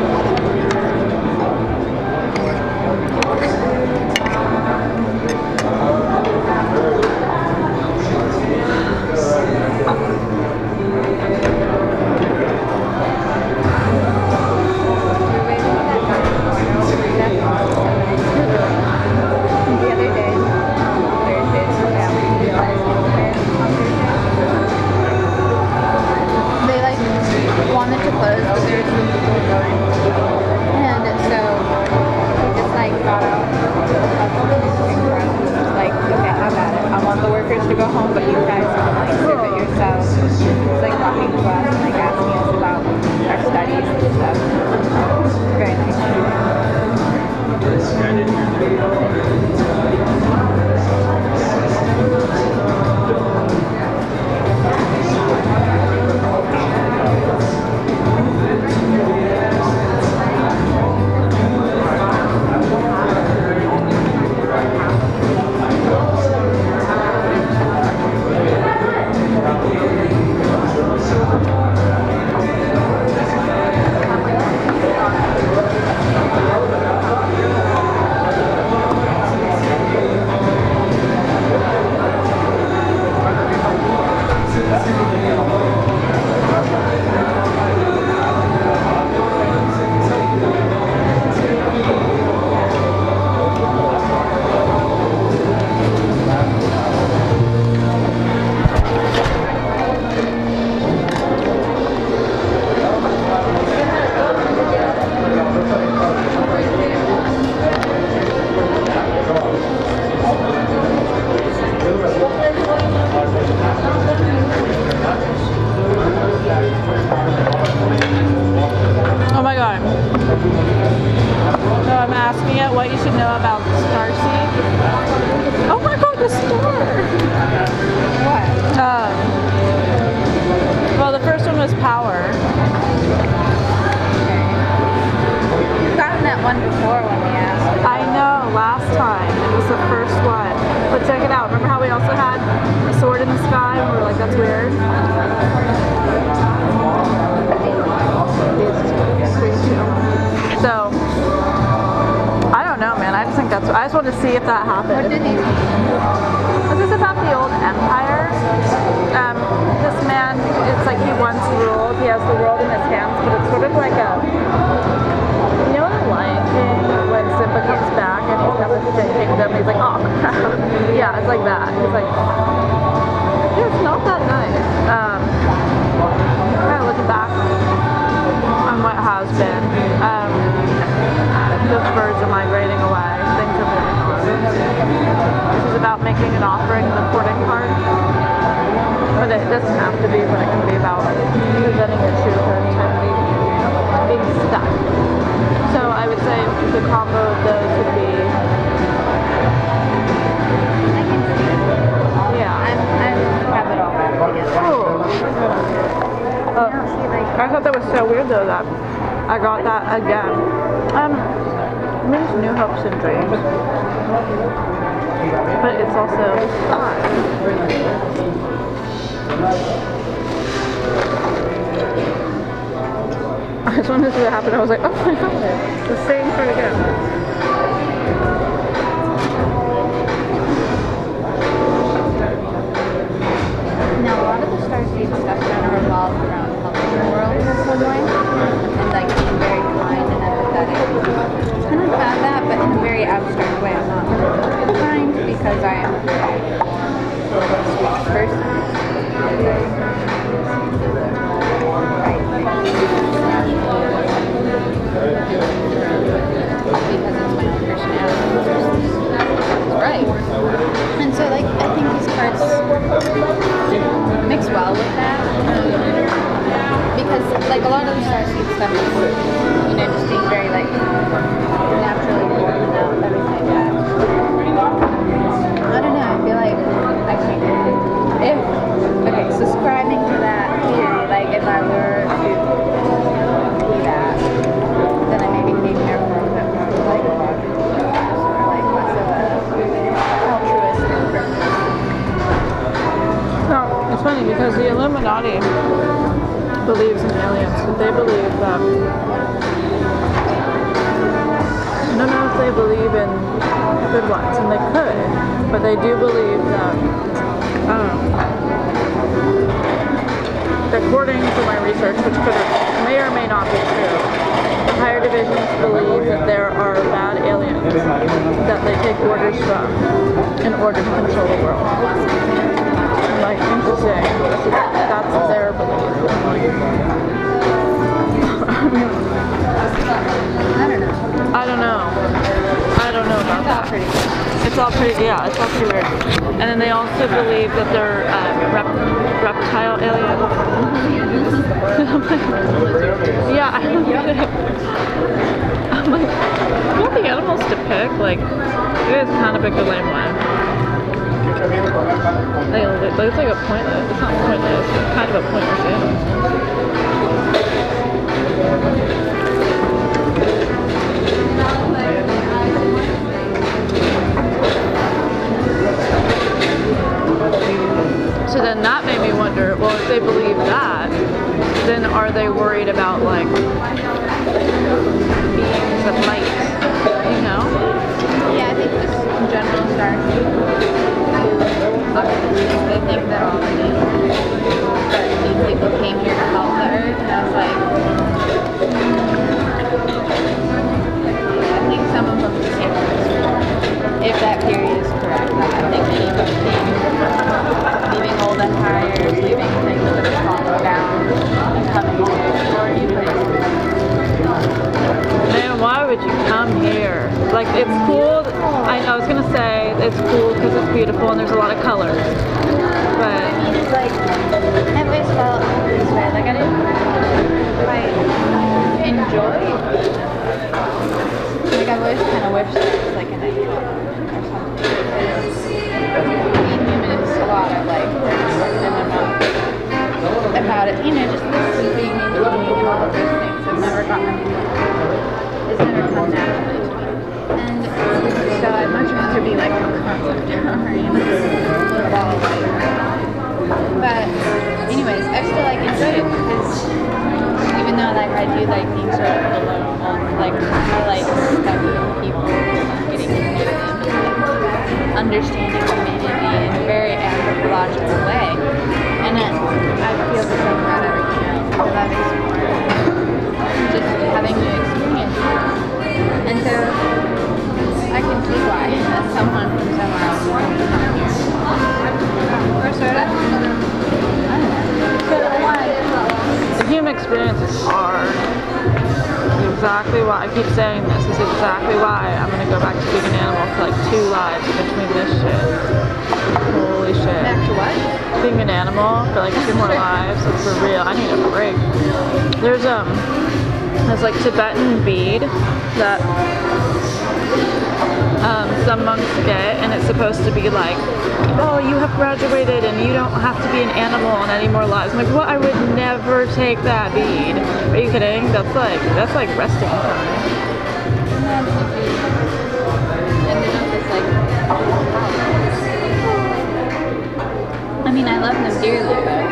Oh. I thought that was so weird though that I got that again. Um, means new hopes and dreams, but it's also. <laughs> I just wanted to see what happened. I was like, oh <laughs> my god, the same thing again. Now, a lot of the Starseed stuff kind of revolves around in some way. And like being very kind and empathetic. kind of have that, but in a very abstract way. I'm not kind because I am a sweet person. Right. And so like I think these cards mix well with that. Because, like, a lot of the Starseed stuff is, you know, just being very, like, naturally born without everything that. I don't know, I feel like I can, if, okay, subscribing to that theory, like, if I were funny because the Illuminati believes in aliens, but they believe that. I don't know if they believe in good ones, and they could, but they do believe that. Um, according to my research, which could may or may not be true, the higher divisions believe that there are bad aliens that they take orders from in order to control the world. Like, interesting. That's their I don't know. I don't know. I don't know about that. It's all pretty, yeah, it's all pretty weird. And then they also believe that they're uh, rep, reptile aliens. <laughs> Yeah, I don't it. I'm like, have the animals to pick? Like, it is kind of a lame one. Like, it looks like a pointless. It's not pointless. It's kind of a pointless animal. So then that made me wonder, well, if they believe that, then are they worried about like beings of light? You know? Just in general Starseed optimistic. They think that all that these people came here to help the earth and I was like I think some of them just came. If that theory is correct. I think of them came leaving old empires, leaving things that have fallen down and coming to explore new places. Man, why would you come here? Like, it's cool. I, I was gonna say it's cool because it's beautiful and there's a lot of colors. But like I've always felt this way. Like I didn't quite enjoy. Like I've always kind of wished there was like an ideal or something. Being human is a lot of like, and I'm not about it. You know, just this being in being and all of those things have never gotten. It's never come. And so I'd much rather be like a concept or you know, ball. But anyways, I still like enjoy it because even though like I do like being sort of alone, um, like I like studying people, getting to know them, and understanding humanity in a very anthropological way. And it, I feel the same about everything more just having the experience. And so Why someone from somewhere else would want to come here. Or sort of. I don't know. But why? the human experience is hard. It's exactly why I keep saying this. This is exactly why I'm gonna go back to being an animal for like two lives between this shit. Holy shit. Back to what? being an animal for like two more <laughs> lives. It's for real. I need a break. There's um, there's like Tibetan bead that um, some monks get, and it's supposed to be like, oh, you have graduated and you don't have to be an animal in any more lives. I'm like, what? I would never take that bead. Are you kidding? That's like that's like resting time. And there's not like. I mean, I love them dearly, but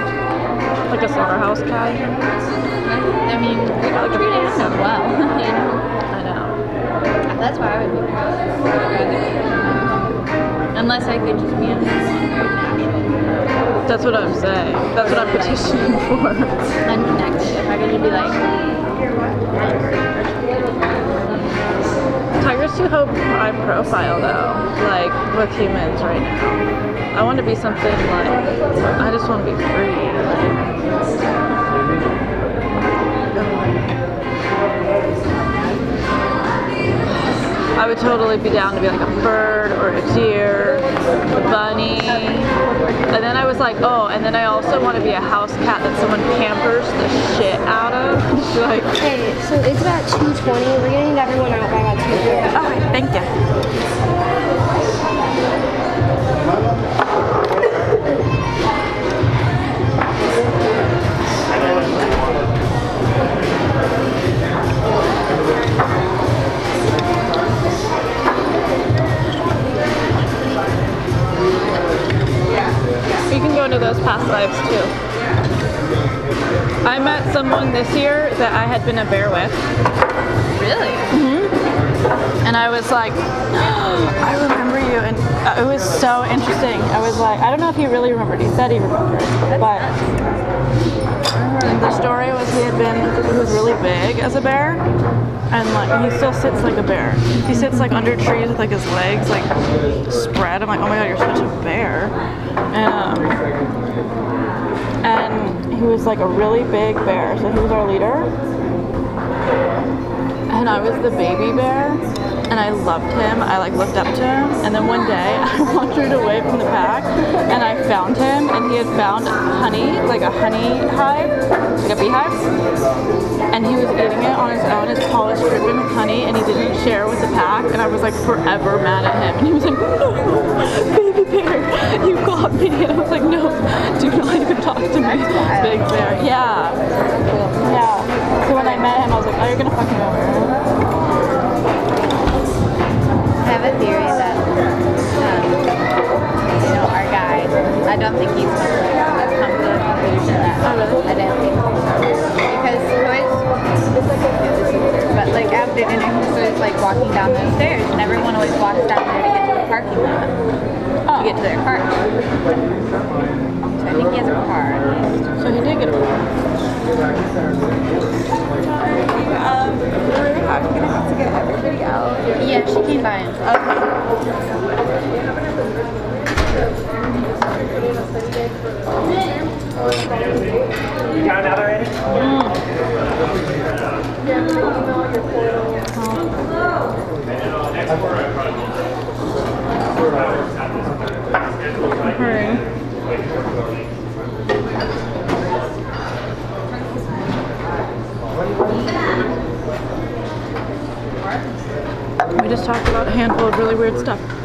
Like a slaughterhouse cat. I mean, we don't treat animals well, <laughs> That's why I would be. I'd. Unless I could just be animal natural, That's what I'm saying. That's what I'm petitioning for. <laughs> unconnected. If I could just be like, Tigers too hope high profile though, like with humans right now. I want to be something like I just want to be free. I would totally be down to be like a bird or a deer, a bunny. And then I was like, oh, and then I also want to be a house cat that someone pampers the shit out of. <laughs> like, Okay, so it's about 2.20. We're gonna need everyone out by about 2.30. okay, thank you. Those past lives too. I met someone this year that I had been a bear with. Really? Mhm. And I was like, I remember you. And it was so interesting. I was like, I don't know if he really remembered. He said he remembered. But the story was he had been, he was really big as a bear. And like, he still sits like a bear. He sits like under trees with like his legs like spread. I'm like, oh my god, you're such a bear. Um, and he was like a really big bear. So he was our leader and I was the baby bear, and I loved him. I like looked up to him, and then one day <laughs> I wandered away from the pack, and I found him, and he had found honey, like a honey hive, like a beehive, and he was eating it on his own. His paw was dripping with honey, and he didn't share with the pack, and I was like forever mad at him, and he was like, no, <laughs> baby bear, you got me, and <laughs> I was like, no, do not even talk to me, big bear. Yeah, yeah. So when I met him, I was like, oh, you're gonna fuck me over. I have a theory that, um, you know, our guy, I don't think he's come to, I've come to the conclusion that Oh, really? I don't think because he always, but like after dinner, he was like walking down those stairs, and everyone always walks down there to get to the parking lot Oh, to get to their car. So I think he has a car so he did get a car. Yeah, she came by and You got another Eddie? We just talked about a handful of really weird stuff.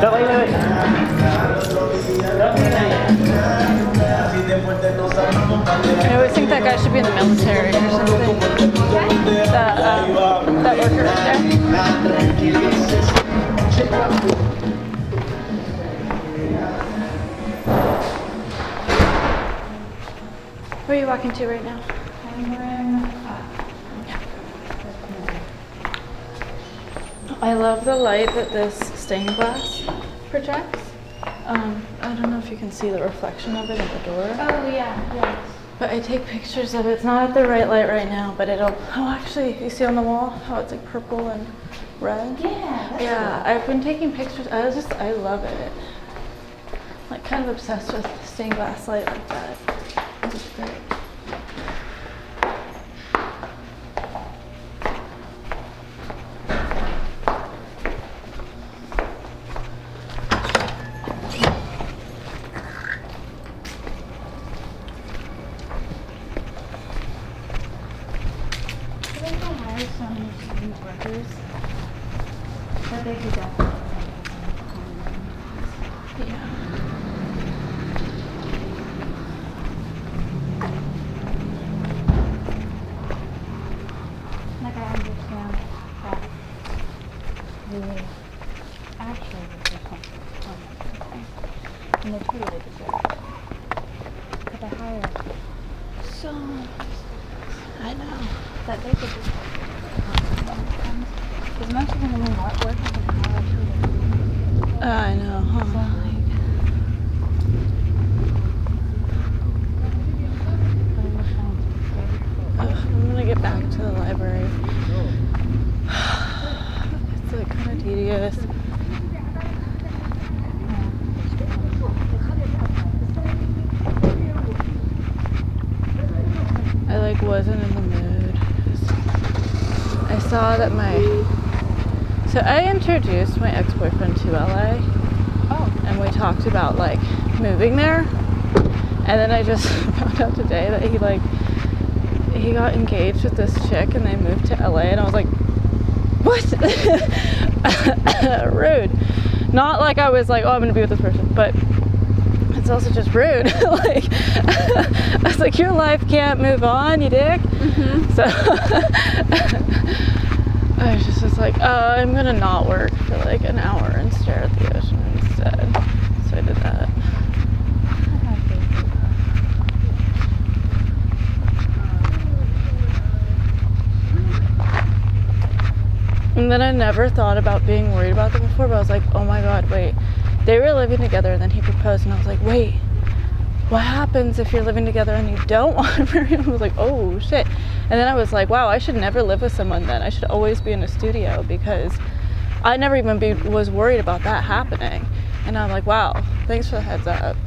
No, wait, wait, wait. I always think that guy should be in the military or something. That, um, that worker right there. Where are you walking to right now? I love the light that this stained glass projects. Um, I don't know if you can see the reflection of it in the door. Oh yeah, yeah. But I take pictures of it. It's not at the right light right now, but it'll. Oh, actually, you see on the wall how it's like purple and red? Yeah. Yeah, I've been taking pictures. I was just, I love it. Like, kind of obsessed with stained glass light like that. It's great. I think I hired some new workers, but they could definitely. Yeah. Like I understand that the actual workers want something, and they totally deserve it. But they hire so I know. that they could just because most of them are not working in how actually I know, so huh? like but it was fine. Ugh, I'm gonna get back to the library. It's like kind of tedious. I like wasn't in the mood. I saw that my so I introduced my ex-boyfriend to LA. Oh. And we talked about like moving there. And then I just <laughs> found out today that he like he got engaged with this chick and they moved to LA and I was like, What? <laughs> rude. Not like I was like, oh I'm gonna be with this person, but it's also just rude. <laughs> like I was like, your life can't move on, you dick. Mm-hmm. So I was just like, uh, I'm gonna not work for like an hour and stare at the ocean instead. So I did that. And then I never thought about being worried about them before, but I was like, oh my god, wait. They were living together and then he proposed, and I was like, wait, what happens if you're living together and you don't <laughs> want to marry him? I was like, oh shit. And then I was like, wow, I should never live with someone then. I should always be in a studio because I never even be, was worried about that happening. And I'm like, wow, thanks for the heads up. <laughs>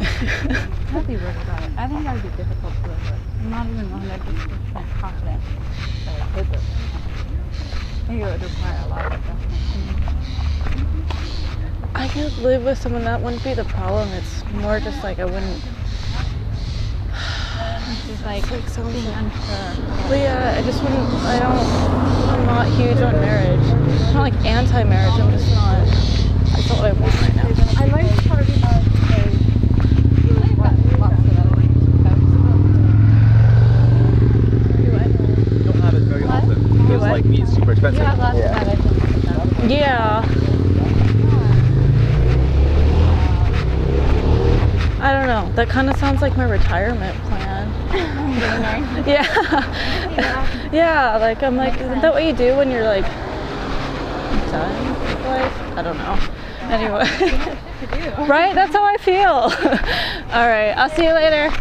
<laughs> I'd be worried about it. I think that would be difficult to live with. I'm not even 100% confident that I could live with. I think it would require a lot of adjustment. I could live with someone that wouldn't be the problem. It's more just like I wouldn't. It's just like, like so being unsure. But yeah, I just wouldn't. I don't. I'm not huge on marriage. I'm not like anti-marriage. I'm just not. That's not what I want right now. I like carving out a really what lots of other things to focus on. You don't have it very often. Because what? like meat is super expensive. You have lots of other things to focus on. Yeah. I don't know. That kind of sounds like my retirement plan. <laughs> yeah. yeah. Like I'm like, isn't that what you do when you're like done with life? I don't know. Anyway. <laughs> <laughs> right? That's how I feel. All right. I'll see you later.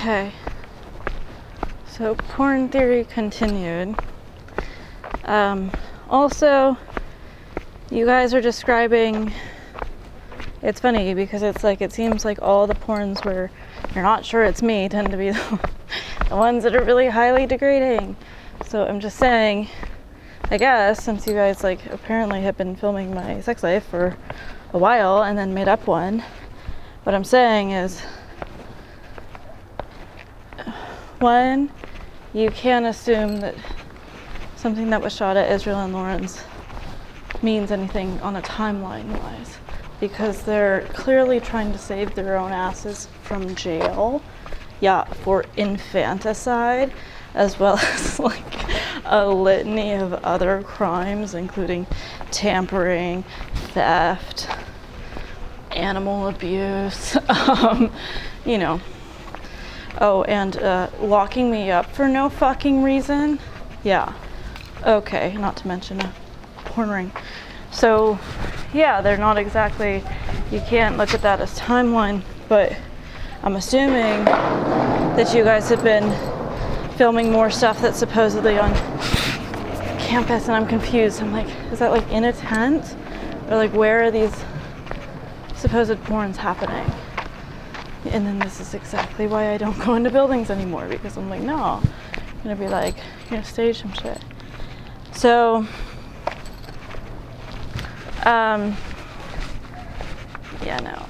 Okay. So porn theory continued. Um, also, you guys are describing. It's funny because it's like it seems like all the porns where you're not sure it's me <laughs> tend to be the, the ones that are really highly degrading. So I'm just saying, I guess since you guys like apparently have been filming my sex life for a while and then made up one, what I'm saying is one, you can't assume that something that was shot at Israel and Lauren's means anything on a timeline wise because they're clearly trying to save their own asses from jail. Yeah, for infanticide, as well <laughs> as like a litany of other crimes, including tampering, theft, animal abuse, <laughs> um, you know. Oh, and uh, locking me up for no fucking reason. Yeah. Okay, not to mention a porn ring. So, yeah, they're not exactly, you can't look at that as timeline, but I'm assuming that you guys have been filming more stuff that's supposedly on campus and I'm confused. I'm like, is that like in a tent? Or like where are these supposed porns happening? And then this is exactly why I don't <laughs> go into buildings anymore because I'm like, no, I'm gonna be like, you're gonna stage some shit. So, um, yeah, no.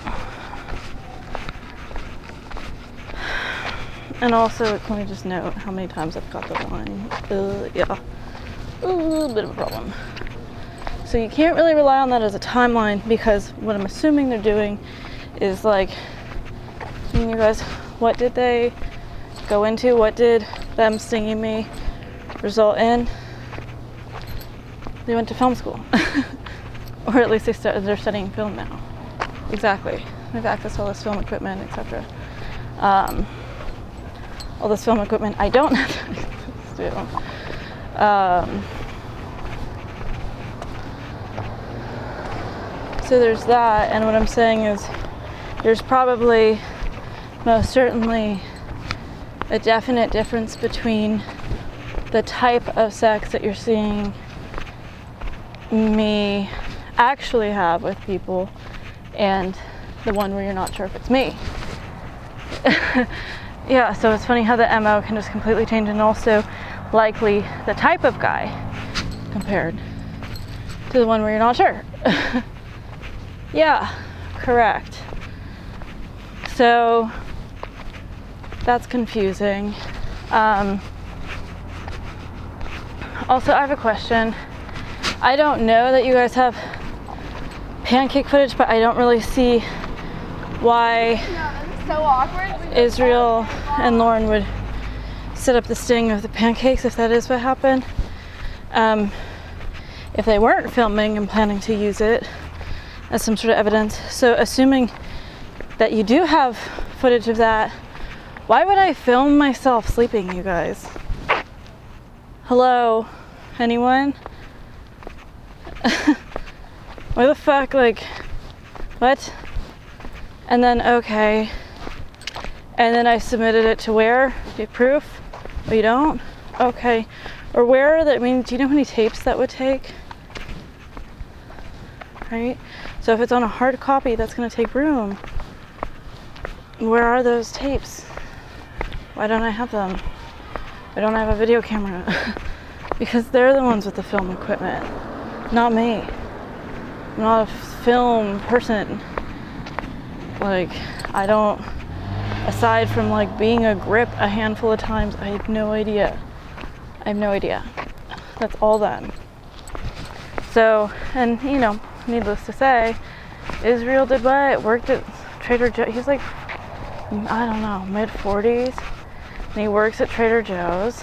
And also, can we just note how many times I've got the line? Uh, yeah, a little bit of a problem. So you can't really rely on that as a timeline because what I'm assuming they're doing is like, Mean, you guys, what did they go into? What did them singing me result in? They went to film school, <laughs> or at least they start, they're studying film now. Exactly. They have access to all this film equipment, etc. Um, all this film equipment I don't <laughs> have access to. Um, so there's that, and what I'm saying is there's probably, most certainly, a definite difference between the type of sex that you're seeing me actually have with people and the one where you're not sure if it's me. <laughs> yeah, so it's funny how the MO can just completely change and also likely the type of guy compared to the one where you're not sure. <laughs> yeah, correct. So that's confusing. Um, also, I have a question. I don't know that you guys have pancake footage, but I don't really see why so awkward. Israel and Lauren would set up the sting of the pancakes if that is what happened. Um, if they weren't filming and planning to use it as some sort of evidence. So, assuming that you do have footage of that, why would I film myself sleeping, you guys? Hello? Anyone? <laughs> Why the fuck? Like, what? And then, okay. And then I submitted it to where? You proof? Oh, you don't? Okay. Or where? That I mean, do you know how many tapes that would take? Right? So if it's on a hard copy, that's going to take room. Where are those tapes? Why don't I have um, them? I don't have a video camera. <laughs> because they're the ones with the film equipment, not me. I'm not a film person. Like, I don't, aside from like being a grip a handful of times, I have no idea. I have no idea. That's all them. So, and you know, needless to say, Israel did what? Worked at Trader Joe's. He's like, I don't know, mid 40s. And he works at Trader Joe's.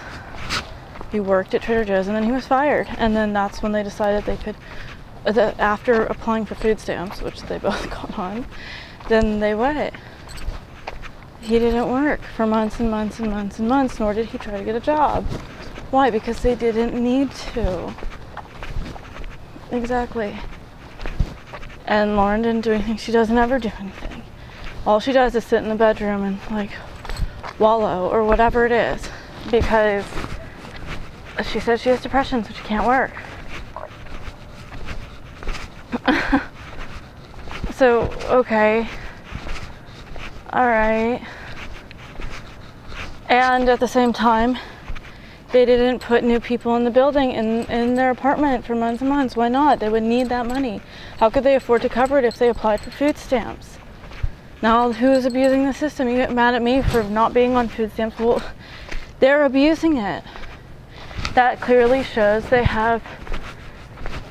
He worked at Trader Joe's and then he was fired. And then that's when they decided they could, uh, that after applying for food stamps, which they <laughs> both got on, then they went. He didn't work for months and months and months and months, nor did he try to get a job. Why? Because they didn't need to. Exactly. And Lauren didn't do anything. She doesn't ever do anything. All she does is sit in the bedroom and like wallow or whatever it is because she says she has depression, so she can't work. <laughs> so, okay. Alright. And at the same time, they didn't put new people in the building in, in their apartment for months and months. Why not? They would need that money. How could they afford to cover it if they applied for food stamps? Now, who's abusing the system? You get mad at me for not being on food stamps. Well, they're abusing it. That clearly shows they have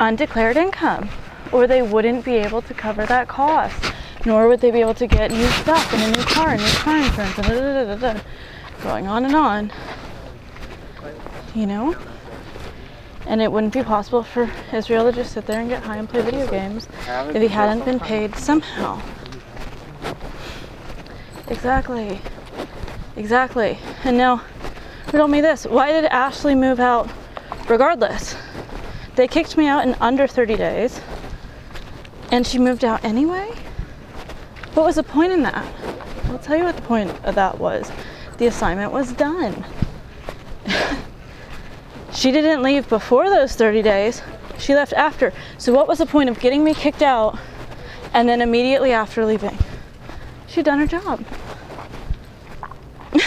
undeclared income, or they wouldn't be able to cover that cost, nor would they be able to get new stuff and a new car and new car insurance and da, da, da, da, going on and on. You know? And it wouldn't be possible for Israel to just sit there and get high and play video games if he hadn't been paid somehow. Exactly. Exactly. And now, riddle me this why did Ashley move out regardless? They kicked me out in under 30 days, and she moved out anyway? What was the point in that? I'll tell you what the point of that was. The assignment was done. she <laughs> She didn't leave before those 30 days. She left after. So what was the point of getting me kicked out and then immediately after leaving? She'd done her job. <laughs>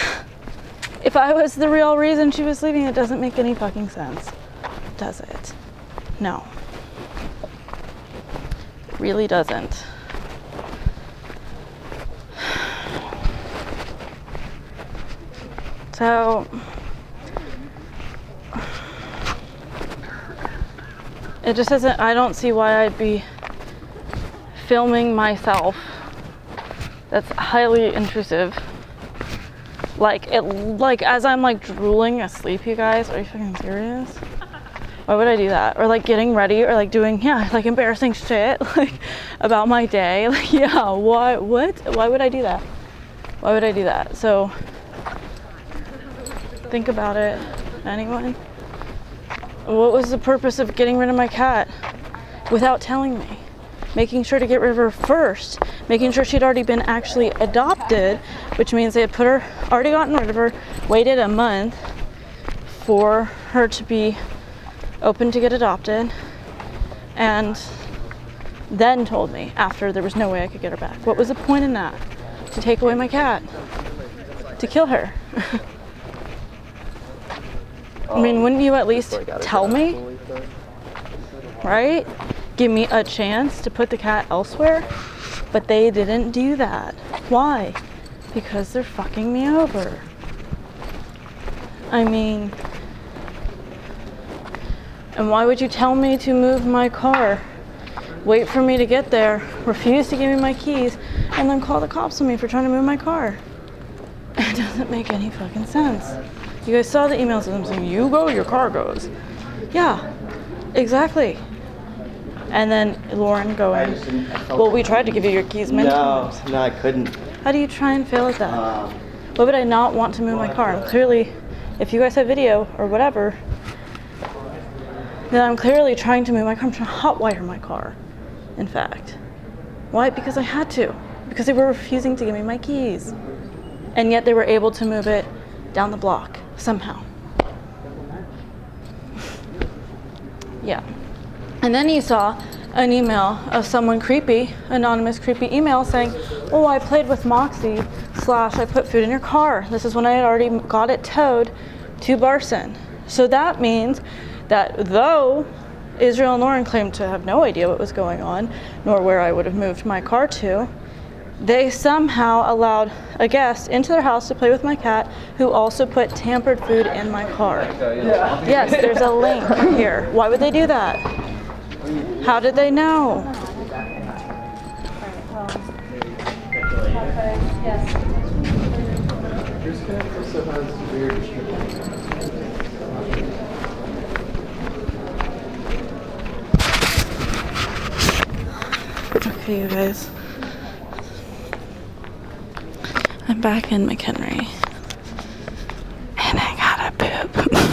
if I was the real reason she was leaving, it doesn't make any fucking sense. Does it? No. It really doesn't. <sighs> So it just doesn't I don't see why I'd be filming myself. That's highly intrusive. Like it like as I'm like drooling asleep, you guys. Are you fucking serious? <laughs> Why would I do that? Or like getting ready or like doing yeah, like embarrassing shit <laughs> like about my day. <laughs> Like yeah, why what? Why would I do that? Why would I do that? So think about it. Anyone? What was the purpose of getting rid of my cat without telling me? Making sure to get rid of her first, making sure she'd already been actually adopted, which means they had put her, already gotten rid of her, waited a month for her to be open to get adopted, and then told me after there was no way I could get her back. What was the point in that? To take away my cat? To kill her? <laughs> I mean, wouldn't you at least tell me? Right? Give me a chance to put the cat elsewhere? But they didn't do that. Why? Because they're fucking me over. I mean, and why would you tell me to move my car? Wait for me to get there, refuse to give me my keys, and then call the cops on me for trying to move my car? <laughs> It doesn't make any fucking sense. You guys saw the emails of them saying, you go, your car goes. Yeah, exactly. And then Lauren going, well, we tried to give you your keys many No, times. no, I couldn't. How do you try and fail at that? Um, Why would I not want to move my car? I'm clearly, if you guys have video or whatever, then I'm clearly trying to move my car. I'm trying to hotwire my car, in fact. Why? Because I had to. Because they were refusing to give me my keys. And yet they were able to move it down the block somehow. <laughs> yeah. And then he saw an email of someone creepy, anonymous creepy email saying, Oh, I played with Moxie, slash, I put food in your car. This is when I had already got it towed to Barson. So that means that though Israel and Lauren claimed to have no idea what was going on, nor where I would have moved my car to, they somehow allowed a guest into their house to play with my cat who also put tampered food in my car. Yes, there's a link here. Why would they do that? How did they know? Okay, you guys. I'm back in McHenry. And I gotta poop. <laughs>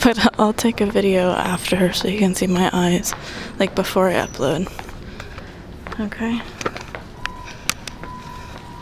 <laughs> but I'll take a video after so you can see my eyes, like before I upload. Okay?